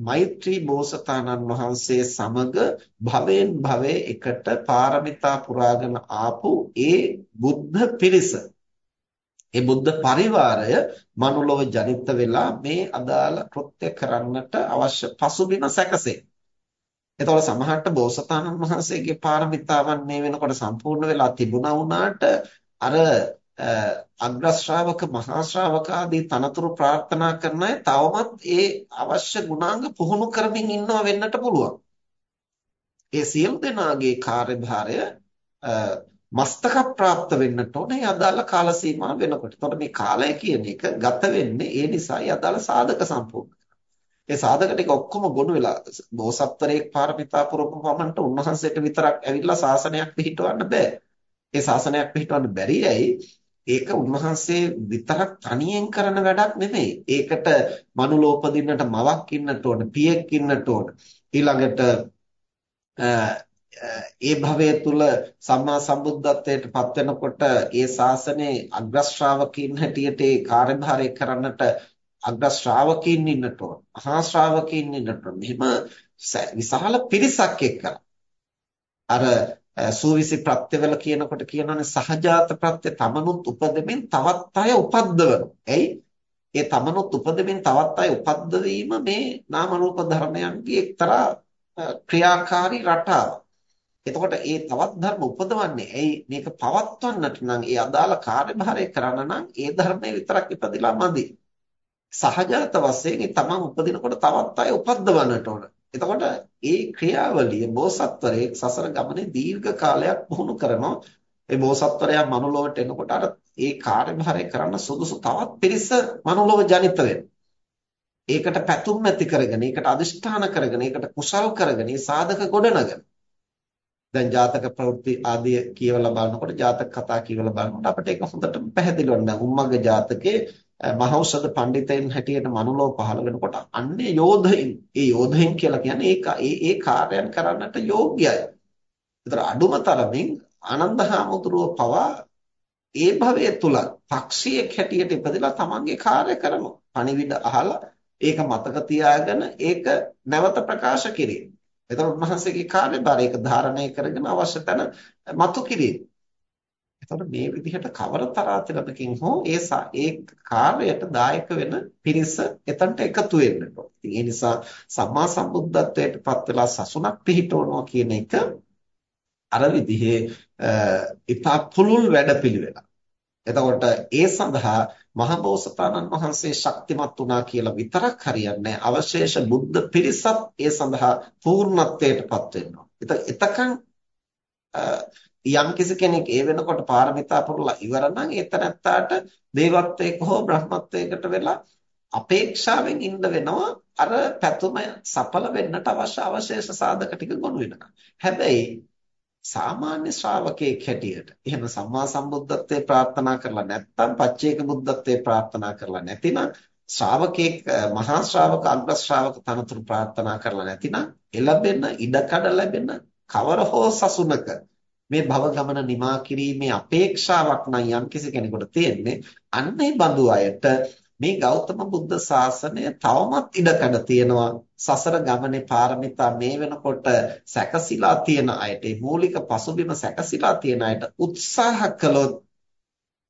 මෛත්‍රී බෝසතාණන් වහන්සේ සමග භවෙන් භවයේ එකට පාරමිතා පුරාගෙන ආපු ඒ බුද්ධ පිරිස ඒ බුද්ධ පරිවාරය මනුලොව ජනිත වෙලා මේ අදාළ කෘත්‍ය කරන්නට අවශ්‍ය පසුබිම සැකසේ. එතකොට සමහරට බෝසතාණන් වහන්සේගේ පාරමිතාවන් මේ වෙනකොට සම්පූර්ණ වෙලා තිබුණා වුණාට අර අග්‍ර ශ්‍රාවක මහා ශ්‍රාවක ආදී තනතුරු ප්‍රාර්ථනා කරන අය තවමත් ඒ අවශ්‍ය ගුණාංග පුහුණු කරමින් ඉන්නව වෙන්නට පුළුවන්. ඒ සියලු දෙනාගේ කාර්යභාරය මස්තක ප්‍රාප්ත වෙන්නට ඕනේ අදාළ කාල සීමාව වෙනකොට. එතකොට මේ කාලය කියන එක ගත වෙන්නේ ඒ නිසායි අදාළ සාධක සම්පූර්ණ ඒ සාධක ටික ඔක්කොම ගොනු වෙලා බෝසත්තරයෙක් පාරමිතා පුරපු පමණට උන්වහන්සේට විතරක් ඇවිල්ලා ශාසනයක් පිහිටවන්න බෑ. ඒ ශාසනයක් පිහිටවන්න බැරි ඇයි ඒක උන්වහන්සේ විතරක් තනියෙන් කරන වැඩක් නෙමෙයි. ඒකට මනුලෝපදින්නට මවක් ඉන්නට ඕන, පියෙක් ඉන්නට ඕන. ඊළඟට ඒ භවය තුල සම්මා සම්බුද්ධත්වයට පත් වෙනකොට ඒ ශාසනයේ අග්‍ර ශ්‍රාවකීන් හැටියට ඒ කාර්යභාරය කරන්නට අග්‍ර ශ්‍රාවකීන් ඉන්නට ඕන. මහා ශ්‍රාවකීන් ඉන්නට ඕන. මෙහිම විශාල පිරිසක් එක්කලා අර සූවිසි ප්‍රත්‍යවල කියනකොට කියනවානේ සහජාත ප්‍රත්‍ය තමනුත් උපදෙමින් තවත් අය උපද්දවනවා. එයි ඒ තමනුත් උපදෙමින් තවත් අය උපද්දවීම මේ නාම රූප ධර්මයන්ගේ එක්තරා ක්‍රියාකාරී රටාවක්. එතකොට ඒ තවත් ධර්ම උපදවන්නේ ඇයි මේක පවත්වන්නට නම් ඒ අදාළ කාර්යභාරය කරන්න නම් ඒ ධර්මයේ විතරක් ඉපදිලා මදි. සහජාත වශයෙන් තමන් උපදිනකොට තවත් අය උපද්දවන්නට ඕන. එතකොට ඒ ක්‍රියාවලිය බෝසත්වරයෙක් සසර ගමනේ දීර්ඝ කාලයක් පුහුණු කරනවා. ඒ බෝසත්වරයා මනුලොවට එනකොට අර ඒ කාර්යභාරය කරන්න සුදුසු තවත් පිරිස මනුලොව ජනිත ඒකට පැතුම් ඇති කරගෙන, ඒකට අදිෂ්ඨාන කරගෙන, ඒකට කුසල් කරගෙන, ඒ සාධක ගොඩනගන. දැන් ජාතක ප්‍රවෘත්ති ආදී කියවලා බලනකොට ජාතක කතා කියවලා බලනකොට අපිට ඒක හොඳට පැහැදිලි වෙනවා. උම්මග්ග ජාතකයේ මහෞෂධ පඬිතෙන් හැටියට මනුලෝ පහළ වෙනකොට අන්නේ යෝධයින් ඒ යෝධයින් කියලා කියන්නේ ඒක ඒ ඒ කාර්යයන් කරන්නට යෝග්‍යයි. ඒතර අඩුම තරමින් ආනන්ද හාමුදුරුව පවා ඒ භවයේ තුල පක්ෂියෙක් හැටියට ඉපදලා තමන්ගේ කාර්ය කරනවා. පණිවිඩ අහලා ඒක මතක තියාගෙන ඒක නැවත ප්‍රකාශ කිරීම. එතකොට උන්වහන්සේගේ කාර්යභාරය ඒක ධාරණය කරගෙන අවශ්‍ය තැන මතු කිරීම. එතකොට මේ විදිහට කවර තරාතිරමකින් හෝ ඒ ඒ කාර්යයට දායක වෙන පිරිස එතනට එකතු වෙන්නට ඕන. ඉතින් ඒ නිසා සම්මා සම්බුද්ධත්වයට පත් වෙලා සසුනක් පිහිටවනවා කියන එක අර විදිහේ ඉතා පුළුල් වැඩපිළිවෙලක්. එතකොට ඒ සඳහා මහබෝසතාණන් වහන්සේ ශක්තිමත් වුණා කියලා විතරක් හරියන්නේ අවශේෂ බුද්ධ පිරිසත් ඒ සඳහා පූර්ණත්වයට පත් වෙනවා. එතකන් යම්කිසි කෙනෙක් ඒ වෙනකොට පාරමිතා පුරලා ඉවර නම් ඒ තැනත්තාට දේවත්වයක හෝ බ්‍රහ්මත්වයකට වෙලා අපේක්ෂාවෙන් ඉන්න වෙනවා අර පැතුම සඵල වෙන්නට අවශ්‍ය අවශේෂ සාධක ටික ගොනු වෙනවා. හැබැයි සාමාන්‍ය ශ්‍රාවකයෙක් හැටියට එහෙම සම්මා සම්බුද්ධත්වයේ ප්‍රාර්ථනා කරලා නැත්නම් පච්චේක බුද්ධත්වයේ ප්‍රාර්ථනා කරලා නැතිනම් ශ්‍රාවකෙක් මහා ශ්‍රාවක අග්‍ර ශ්‍රාවක තනතුරු ප්‍රාර්ථනා කරලා නැතිනම් එළබෙන ඉඩකඩ ලැබෙන කවර හෝ සසුනක මේ භව ගමන නිමා කිරීමේ අපේක්ෂාවක් නම් යම්කිසි කෙනෙකුට තියෙන්නේ අන්නේ බඳු අයට මේ ගෞතම බුද්ධ ශාසනය තවමත් ඉඩකඩ තියෙනවා සසර ගමනේ පාරමිතා මේ වෙනකොට සැකසීලා තියෙන අයට මේ මූලික පසුබිම සැකසීලා තියෙන අයට උත්සාහ කළොත්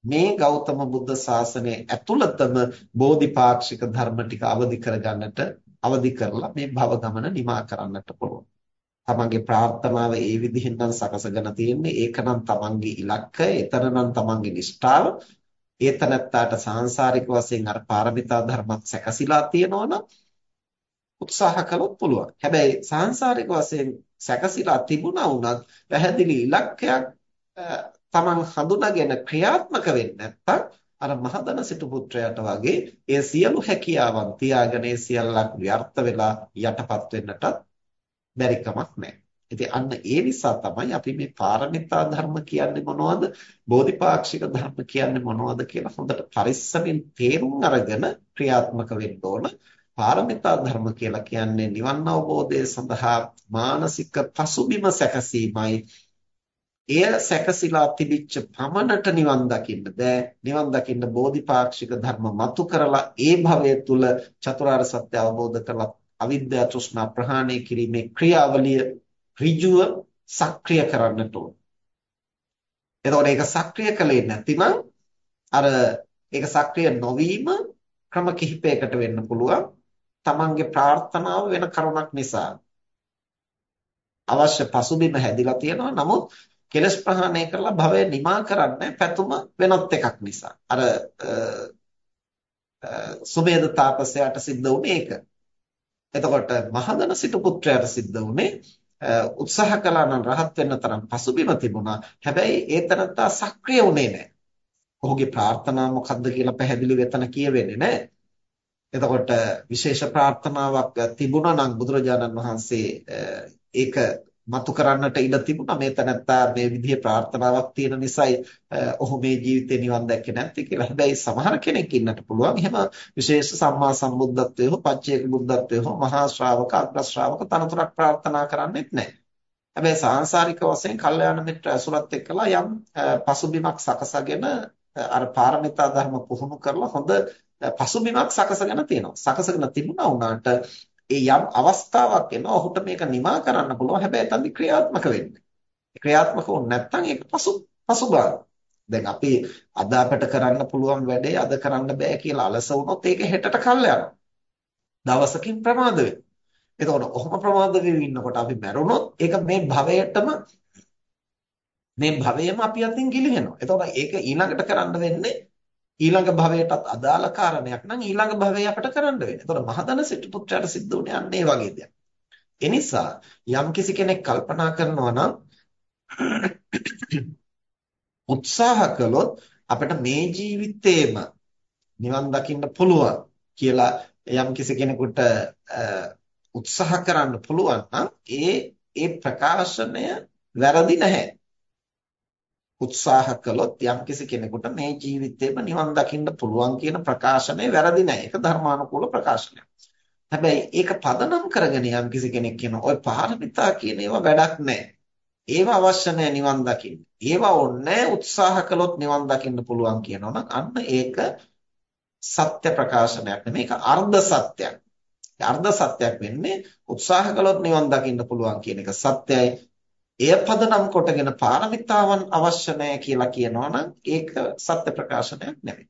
මේ ගෞතම බුද්ධ ශාසනය ඇතුළතම බෝධිපාක්ෂික ධර්ම ටික අවදි කරගන්නට අවදි කරලා මේ භව ගමන නිමා කරන්නට පුළුවන්. තමන්ගේ ප්‍රාර්ථනාව ඒ විදිහෙන් නම් සකසගෙන තියෙන්නේ ඒකනම් තමන්ගේ ඉලක්කය, එතරම් තමන්ගේ නිෂ්ඨාව. ඒතනත්තාට සාංශාරික වශයෙන් අර පාරමිතා ධර්මත් සැකසීලා තියෙනවනම් උත්සාහ කළොත් පුළුවන්. හැබැයි සාංශාරික වශයෙන් සැකසීලා තිබුණා වුණත් පැහැදිලි ඉලක්කයක් තමන් හඳුනාගෙන ක්‍රියාත්මක වෙන්නේ නැත්නම් අර මහදන සිටු පුත්‍රයාට වගේ ඒ සියලු හැකියාවන් තියාගෙන ඒ සියල්ලක් ව්‍යර්ථ වෙලා යටපත් වෙන්නටත් බැරි කමක් නැහැ. ඉතින් අන්න ඒ නිසා තමයි අපි මේ පාරමිතා ධර්ම කියන්නේ මොනවද? බෝධිපාක්ෂික ධර්ම කියන්නේ මොනවද කියලා හොඳට පරිස්සමින් තේරුම් අරගෙන ක්‍රියාත්මක වෙන්න ඕන. පාරමිතා ධර්ම කියලා කියන්නේ නිවන් අවබෝධය සඳහා මානසික පසුබිම සැකසීමයි. එය සැකසීලා තිබිච්ච පමණට නිවන් දකින්න බෑ. නිවන් දකින්න බෝධිපාක්ෂික ධර්ම මතු කරලා ඒ භවය තුල චතුරාර්ය සත්‍ය අවබෝධ කරලා අවිද්‍යා තෘෂ්ණා ප්‍රහාණය කිරීමේ ක්‍රියාවලිය ඍජුව සක්‍රිය කරන්නට ඕන. එතකොට ඒක සක්‍රිය කළේ නැතිනම් අර ඒක සක්‍රිය නොවීම ක්‍රම කිහිපයකට වෙන්න පුළුවන්. තමන්ගේ ප්‍රාර්ථනාව වෙන කරුණක් නිසා අවශ්‍ය පසුබිම හැදිලා තියෙනවා. නමුත් කෙලස් ප්‍රහාණය කරලා භවය නිමා කරන්නේ පැතුම වෙනත් එකක් නිසා. අර සුමේද තාපසයාට සිද්ධ වුණේ ඒක. එතකොට මහදන සිටු පුත්‍රයාට සිද්ධ වුණේ උත්සාහ කළා නම් රහත් වෙන්න තරම් පසුබිම තිබුණා. හැබැයි ඒ තරත්තා සක්‍රිය වුණේ නැහැ. ඔහුගේ ප්‍රාර්ථනා මොකක්ද කියලා පැහැදිලි වෙතන කියවෙන්නේ නැහැ. එතකොට විශේෂ ප්‍රාර්ථනාවක් තිබුණා නම් බුදුරජාණන් වහන්සේ ඒක මතු කරන්නට ඉඩ තිබුණා මේ තැනත්තා මේ විදිහේ ප්‍රාර්ථනාවක් තියෙන නිසායි ඔහු මේ ජීවිතේ නිවන් දැක්කේ නැත්තේ කියලා. හැබැයි සමහර කෙනෙක් ඉන්නට පුළුවන්. එහෙම විශේෂ සම්මා සම්බුද්ධත්වයේ හෝ පච්චේක බුද්ධත්වයේ හෝ මහා ශ්‍රාවක අග්‍ර ශ්‍රාවක තනතුරක් ප්‍රාර්ථනා කරන්නේත් නැහැ. හැබැයි සාංශාරික වශයෙන් කල්යාණ මිත්‍ර ඇසුරත් එක්කලා යම් පසුබිමක් සකසගෙන අර පාරමිතා ධර්ම පුහුණු කරලා හොඳ පසුබිමක් සකසගෙන තියෙනවා. සකසගෙන තිබුණා වුණාට ඒ යම් අවස්ථාවක් එනවා ඔහුට මේක නිමා කරන්න පුළුවන් හැබැයි එතනදි ක්‍රියාත්මක වෙන්නේ. ක්‍රියාත්මක වුනේ නැත්නම් ඒක පසු පසුබාන. දැන් අපි අද අපට කරන්න පුළුවන් වැඩේ අද කරන්න බෑ කියලා අලස වුණොත් ඒක හෙටට කල් යනවා. දවසකින් ප්‍රමාද වෙනවා. එතකොට ඔහොම ප්‍රමාද වෙමින් ඉන්නකොට අපි මැරුණොත් ඒක මේ භවයටම මේ භවයම අපි අතින් ගිලිහෙනවා. එතකොට ඒක ඊළඟට කරන්න වෙන්නේ ඊළඟ භවයටත් අදාළ කාරණයක් නම් ඊළඟ භවයේ අපිට කරන්න වෙන්නේ. එතකොට මහදන සිටු පුත්‍රයාට සිද්ධ වුණේ අන්න ඒ වගේ දෙයක්. ඒ නිසා යම්කිසි කෙනෙක් කල්පනා කරනවා නම් උත්සාහ කළොත් අපිට මේ ජීවිතේම නිවන් දකින්න පුළුවන් කියලා යම්කිසි කෙනෙකුට උත්සාහ කරන්න පුළුවන් නම් ඒ ඒ ප්‍රකාශනය වැරදි නැහැ. උත්සාහ කළොත් යම්කිසි කෙනෙකුට මේ ජීවිතේම නිවන් දකින්න පුළුවන් කියන ප්‍රකාශනය වැරදි නෑ. ඒක ධර්මානුකූල ප්‍රකාශනයක්. හැබැයි ඒක පදනම් කරගෙන යම්කිසි කෙනෙක් කියන ඔය පාරමිතා කියන ඒවා වැඩක් නෑ. ඒවා අවශ්‍ය නෑ නිවන් දකින්න. ඒවා ඕනේ උත්සාහ කළොත් නිවන් දකින්න පුළුවන් කියනවනම් අන්න ඒක සත්‍ය ප්‍රකාශනයක් නෙමෙයි. ඒක අර්ධ සත්‍යයක්. අර්ධ සත්‍යයක් වෙන්නේ උත්සාහ කළොත් නිවන් දකින්න පුළුවන් කියන එක සත්‍යයි. එය පදනම් කොටගෙන පාරමිතාවන් අවශ්‍ය නැහැ කියලා කියනවනම් ඒක සත්‍ය ප්‍රකාශනයක් නෙවෙයි.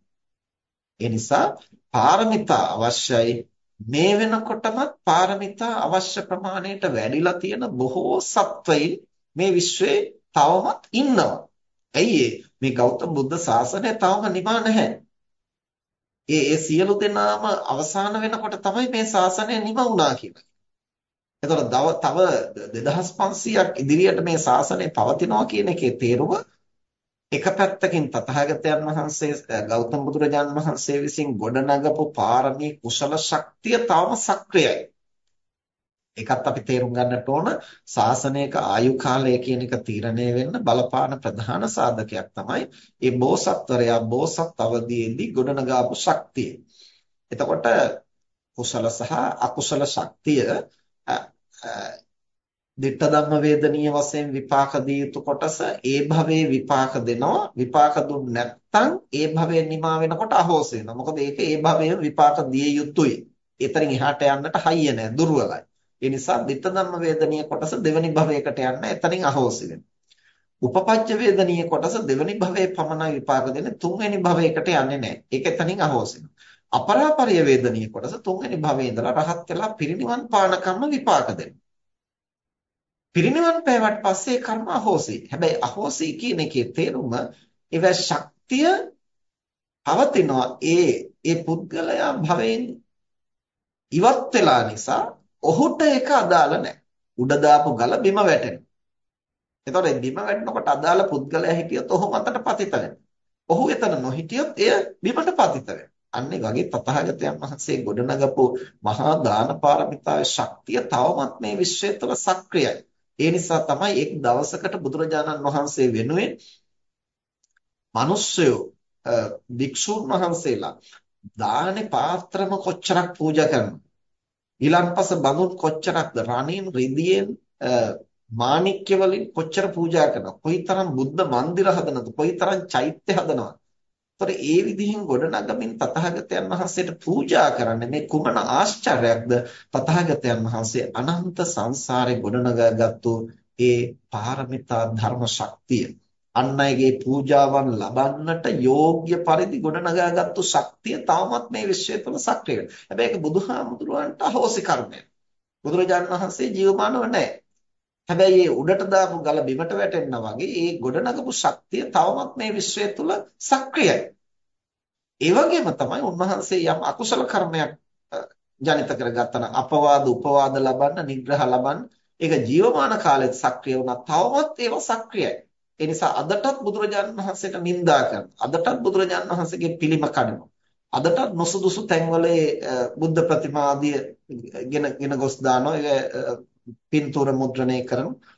ඒ නිසා පාරමිතා අවශ්‍යයි මේ වෙනකොටමත් පාරමිතා අවශ්‍ය ප්‍රමාණයට වැඩිලා තියෙන බොහෝ සත්වයින් මේ විශ්වයේ තවමත් ඉන්නවා. ඇයි මේ ගෞතම බුද්ධ ශාසනය තවම නිමා නැහැ. ඒ ඒ සියලු දෙනාම අවසාන වෙනකොට තමයි මේ ශාසනය නිම වුණා කියලා. එතකොට තව 2500ක් ඉදිරියට මේ ශාසනය පවතිනවා කියන එකේ තේරුම එක පැත්තකින් තථාගතයන් වහන්සේ ගෞතම බුදුරජාණන් වහන්සේ විසින් ගොඩනගපු පාරමී කුසල ශක්තිය තවම සක්‍රියයි. ඒකත් අපි තේරුම් ගන්නට ඕන ශාසනයක ආයු කාලය කියන එක තීරණය වෙන්න බලපාන ප්‍රධාන සාධකයක් තමයි මේ බෝසත්වරයා බෝසත් අවදීයේදී ගොඩනගාපු ශක්තිය. එතකොට කුසල සහ අකුසල ශක්තිය ditta ධම්ම වේදනීය වශයෙන් විපාක දී යුතු කොටස ඒ භවයේ විපාක දෙනවා විපාක දුන්න නැත්නම් ඒ භවයේ නිමා වෙනකොට අහෝස වෙනවා මොකද ඒක ඒ භවයේ විපාක දිය යුතුයි එතනින් එහාට යන්නට හයිය නැහැ දුර්වලයි ඒ නිසා ditta ධම්ම වේදනීය කොටස දෙවනි භවයකට යන්න එතනින් අහෝසි වෙනවා උපපච්ච වේදනීය කොටස දෙවනි භවයේ පමණයි විපාක දෙන්නේ තුන්වෙනි භවයකට යන්නේ නැහැ ඒක එතනින් අහෝසි වෙනවා අපරාපරිය වේදනීය කොටස තුන්වෙනි භවයේ ඉඳලා රහත් වෙලා පිරිනිවන් පානකම්ම විපාක දෙනවා පිරිනිවන් පෑවට පස්සේ කර්ම අහෝසි. හැබැයි අහෝසි කියන එකේ තේරුම ඒව ශක්තිය පවතිනවා. ඒ ඒ පුද්ගලයා භවයෙන් ඉවත් වෙලා නිසා ඔහුට ඒක අදාළ නැහැ. උඩ දාපු ගල බිම වැටෙනවා. එතකොට බිම වැටෙනකොට අදාළ පුද්ගලයා හිටියොත් ඔහු මතට පතිත වෙනවා. ඔහු එතන නොහිටියොත් එය බිමට පතිත වෙනවා. අන්නේ වගේ තථාගතයන් වහන්සේ ගොඩනගපු මහා දාන පාරමිතාවේ ශක්තිය තවමත් මේ විශ්වය තුළ සක්‍රියයි. ඒ නිසා තමයි එක් දවසකට බුදුරජාණන් වහන්සේ වෙනුවෙන් මිනිස්සයෝ භික්ෂුන් වහන්සේලා දානේ පාත්‍රම කොච්චරක් පූජා කරනවද? ඊළඟපස බඳුන් කොච්චරක්ද? රණින් රිදියෙන් මාණික්‍ය වලින් කොච්චර පූජා කරනවද? කොයිතරම් බුද්ධ මන්දිර හදනවද? කොයිතරම් චෛත්‍ය හදනවද? ඒතර ඒ විදිහින් ගොඩනගමින් තථාගතයන් වහන්සේට පූජා කරන්නේ මේ කුමන ආශ්චර්යයක්ද තථාගතයන් වහන්සේ අනන්ත සංසාරේ ගොඩනගාගත්තු ඒ පාරමිතා ධර්ම ශක්තිය අන් අයගේ පූජාවන් ලබන්නට යෝග්‍ය පරිදි ගොඩනගාගත්තු ශක්තිය තවමත් මේ විශ්වය තුළ සක්‍රිය වෙනවා. හැබැයි ඒක බුදුහාමුදුරුවන්ට අහෝසි කර්මයක්. බුදුරජාණන් වහන්සේ ජීවමානව නැහැ. හැබැයි මේ උඩට දාපු ගල බිමට වැටෙනා වගේ ඒ ගොඩනගපු ශක්තිය තවමත් මේ විශ්වය තුල සක්‍රියයි. ඒ වගේම තමයි උන්වහන්සේ යම් අකුසල කර්මයක් ජනිත කරගත්තා නම් අපවාද උපවාද ලබන්න නිග්‍රහ ලබන්න ඒක ජීවමාන කාලෙත් සක්‍රිය වුණා තවමත් ඒව සක්‍රියයි. ඒ නිසා අදටත් බුදුරජාණන් වහන්සේට නිඳා කරන අදටත් බුදුරජාණන් වහන්සේගේ පිළිම කඩනවා. අදටත් නොසුදුසු තැන්වල බුද්ධ ප්‍රතිමා ආදිය ගෙන ගෙන ගොස් දානවා. පින්තූර මුද්‍රණය කරනවා.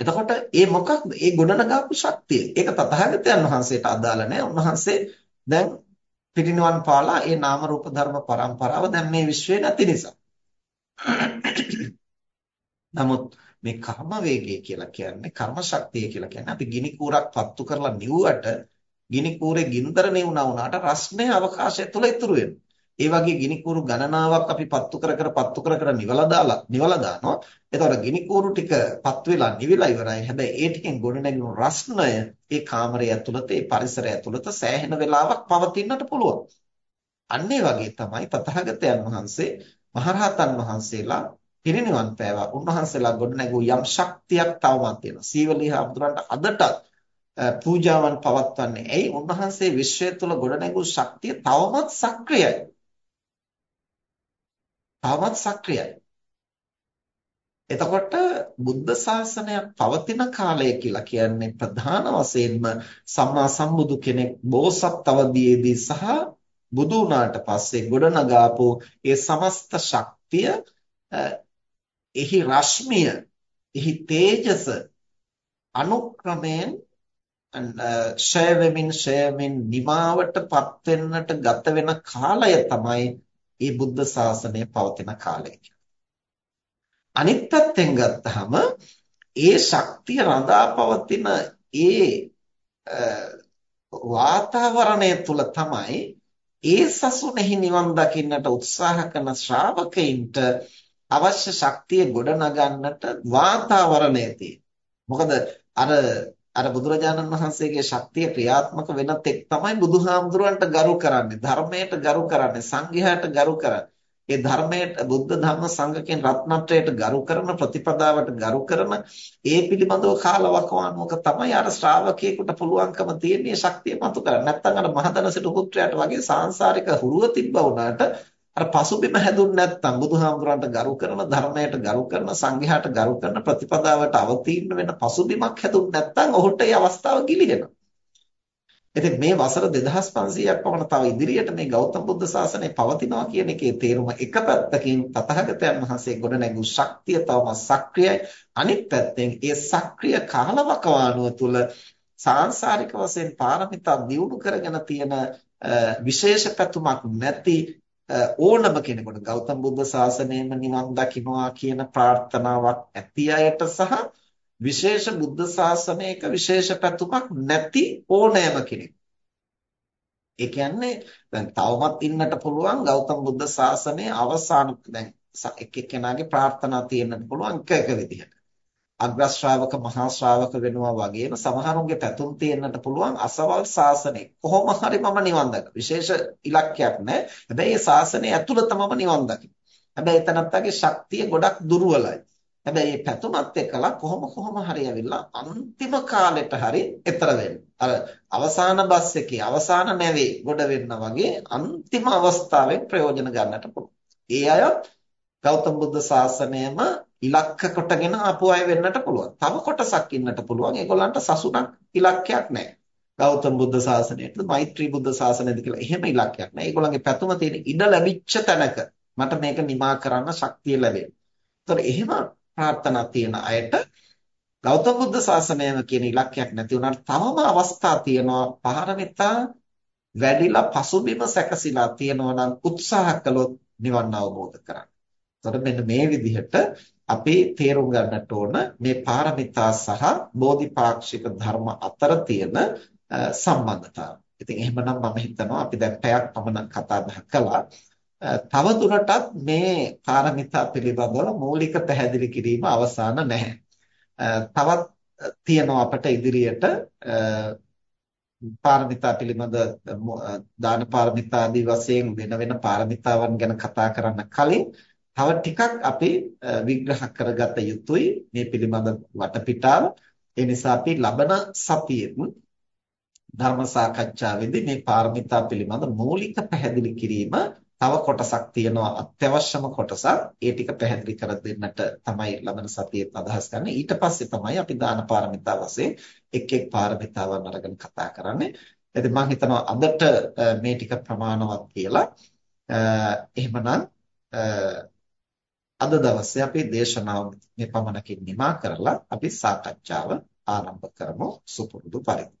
එතකොට ඒ මොකක්ද? ඒ ගොඩනගාපු ශක්තිය. ඒක තථාගතයන් වහන්සේට අදාළ නැහැ. උන්වහන්සේ දැන් පිරිනිවන් පාලා ඒ නාම රූප ධර්ම පරම්පරාව දැන් මේ විශ්වේ නැති නිසා. නමුත් මේ කර්ම වේගය කියලා කියන්නේ කර්ම ශක්තිය කියලා කියන්නේ අපි ගිනි කූරක් පත්තු කරලා නිවුවට ගිනි කූරේ ගින්දර නෙවුණා වුණාට රස්නේ අවකාශය තුල ඉතුරු වෙනවා. ඒ වගේ ගිනි කූරු ගණනාවක් අපි පත්තු කර කර පත්තු කර කර නිවලා දාලා නිවලා දානවා. එතකොට ගිනි කූරු ටික පත් වෙලා නිවිලා ඉවරයි. හැබැයි ඒ ටිකෙන් ගොඩ නැගුණු රස්නය ඒ කාමරය ඇතුළත ඒ පරිසරය ඇතුළත සෑහෙන වෙලාවක් පවතින්නට පුළුවන්. අන්න වගේ තමයි තථාගතයන් වහන්සේ මහරහතන් වහන්සේලා පිරිනිවන් පෑවා. උන්වහන්සේලා ගොඩ නැගූ යම් ශක්තියක් තවමත් තියෙනවා. සීවලී හාමුදුරන්ට අදටත් පූජාවන් පවත්වන්නේ. ඇයි? උන්වහන්සේ විශ්වය තුල ගොඩ නැගූ ශක්තිය තවමත් සක්‍රියයි. තවමත් සක්‍රියයි. එතකොට බුද්ධ ශාසනයක් පවතින කාලය කියලා කියන්නේ ප්‍රධාන වශයෙන්ම සම්මා සම්බුදු කෙනෙක් බෝසත් අවදීයේදී සහ බුදු වුණාට පස්සේ ගොඩනගාපු ඒ සමස්ත ශක්තිය එහි රශ්මිය එහි තේජස අනුක්‍රමයෙන් ෂය වෙමින් ෂය වෙමින් නිමාවටපත් වෙන්නට ගත වෙන කාලය තමයි මේ බුද්ධ ශාසනය පවතින කාලය. අනිත් පැත්තෙන් ගත්තහම ඒ ශක්තිය රඳා පවතින ඒ වාතාවරණය තුල තමයි ඒ සසුනේහි නිවන් දකින්නට උත්සාහ කරන ශ්‍රාවකයින්ට අවශ්‍ය ශක්තිය ගොඩනගන්නට වාතාවරණය මොකද අර අර බුදුරජාණන් වහන්සේගේ ශක්තිය ක්‍රියාත්මක වෙන තෙක් තමයි බුදුහාමුදුරන්ට ගරු කරන්නේ ධර්මයට ගරු කරන්නේ සංඝයාට ගරු කරන්නේ ඒ ධර්මයට බුද්ධ ධර්ම සංඝ කියන රත්නත්‍රයට ගරු කරන ප්‍රතිපදාවට ගරු කරන ඒ පිළිබඳව කාලවකවානුවක තමයි අර ශ්‍රාවකයෙකුට පුළුවන්කම තියෙන්නේ ශක්තිය මතු කරන්න. නැත්නම් අර මහදනසිට පුත්‍රයාට වගේ සාංශාරික හුරුව තිබ්බා වුණාට අර පසුබිම හැදුන්නේ නැත්නම් බුදුහාමුදුරන්ට ගරු කරන ධර්මයට ගරු කරන සංඝයාට ගරු කරන ප්‍රතිපදාවට අවතීර්ණ වෙන පසුබිමක් හැදුන්නේ නැත්නම් ඔහුට ඒ අවස්ථාව ගිලිහෙනවා. ඉතින් මේ වසර 2500ක් පමණ තව ඉදිරියට මේ ගෞතම බුද්ධ ශාසනය පවතිනවා කියන එකේ තේරුම එක පැත්තකින් තථාගතයන් වහන්සේ ගොඩනැගු ශක්තිය තවම සක්‍රියයි අනිත් පැත්තෙන් ඒ සක්‍රිය කාලවකවානුව තුල සාංශාරික වශයෙන් පාරමිතා දියුණු කරගෙන තියෙන විශේෂ පැතුමක් නැති ඕනම කෙනෙකුට ගෞතම බුද්ධ ශාසනයෙම නිවන් දකින්නවා කියන ප්‍රාර්ථනාවක් ඇති අයට සහ විශේෂ බුද්ධ ශාසනයක විශේෂ පැතුමක් නැති ඕනෑම කෙනෙක්. ඒ කියන්නේ දැන් තවමත් ඉන්නට පුළුවන් ගෞතම බුද්ධ ශාසනයේ අවසාන දැන් එක් එක්කෙනාගේ ප්‍රාර්ථනා තියෙන්නත් පුළුවන් එක එක විදිහට. අග්‍ර ශ්‍රාවක මහා ශ්‍රාවක වෙනවා වගේම සමහරුන්ගේ පැතුම් තියෙන්නට පුළුවන් අසවල් ශාසනය. කොහොම හරි මම නිවන් දකින. විශේෂ ඉලක්කයක් නැහැ. හැබැයි මේ ශාසනය ඇතුළතම මම නිවන් දකින. හැබැයි එතනත්තගේ ශක්තිය ගොඩක් දුර්වලයි. හැබැයි මේ පැතුමත් එක්කලා කොහොම කොහොම හරි ඇවිල්ලා අන්තිම කාලෙට හරි එතර වෙන්න. අර අවසාන බස් එකේ අවසාන නැවේ ගොඩ වෙන්න වගේ අන්තිම අවස්ථාවෙන් ප්‍රයෝජන ගන්නට පුළුවන්. ඒ අය ගෞතම බුද්ධ ශාසනයම ඉලක්ක කොටගෙන ආපු අය වෙන්නට පුළුවන්. තව කොටසක් ඉන්නට පුළුවන්. ඒගොල්ලන්ට සසුනක් ඉලක්කයක් නැහැ. ගෞතම බුද්ධ ශාසනයේද මෛත්‍රී බුද්ධ ශාසනයේද කියලා එහෙම ඉලක්කයක් නැහැ. ඒගොල්ලන්ගේ පැතුම තියෙන ඉඩ ලැබිච්ච තැනක මට මේක නිමා කරන්න ශක්තිය ලැබෙනවා. ඒතකොට එහෙම ප්‍රාර්ථනා තියෙන අයට ගෞතම බුද්ධ ශාසනයම කියන ඉලක්කයක් නැති වුණාට තවම අවස්ථා තියෙනවා පාරමිතා වැඩිලා පසුබිම සැකසීලා තියෙනවා නම් උත්සාහ කළොත් නිවන් අවබෝධ කරගන්න. එතකොට මෙන්න මේ විදිහට අපි තේරුම් ගන්නට ඕන මේ පාරමිතා සහ බෝධිපාක්ෂික ධර්ම අතර තියෙන සම්බන්ධතාවය. ඉතින් එහෙමනම් මම හිතනවා අපි දැන් පැයක් පමණ කතා බහ කළා. තව දුරටත් මේ පාරමිතා පිළිබඳව මූලික පැහැදිලි කිරීම අවසන් නැහැ. තවත් තියෙනවා අපට ඉදිරියට පාරමිතා පිළිබඳ දාන පාරමිතා ආදී වශයෙන් වෙන වෙන පාරමිතාවන් ගැන කතා කරන්න කලින් තව ටිකක් අපි විග්‍රහ කරගත යුතුයි මේ පිළිබඳ වටපිටාව. ඒ නිසා අපි ලබන සතියේ ධර්ම සාකච්ඡාවේදී මේ පාරමිතා පිළිබඳ මූලික පැහැදිලි කිරීම තව කොටසක් තියෙනවා අත්‍යවශ්‍යම කොටසක් ඒ ටික පැහැදිලි කර දෙන්නට තමයි ලබන සතියේ අදහස් ගන්න. ඊට පස්සේ තමයි අපි දාන පාරමිතා වශයෙන් එක් එක් පාරමිතාවන් අරගෙන කතා කරන්නේ. ඉතින් මම හිතනවා අදට මේ ටික ප්‍රමාණවත් කියලා. එහෙමනම් අද දවසේ අපේ දේශනාව මේ පමණකින් නිමා කරලා අපි සාකච්ඡාව ආරම්භ කරමු. සුපුරුදු පරිදි.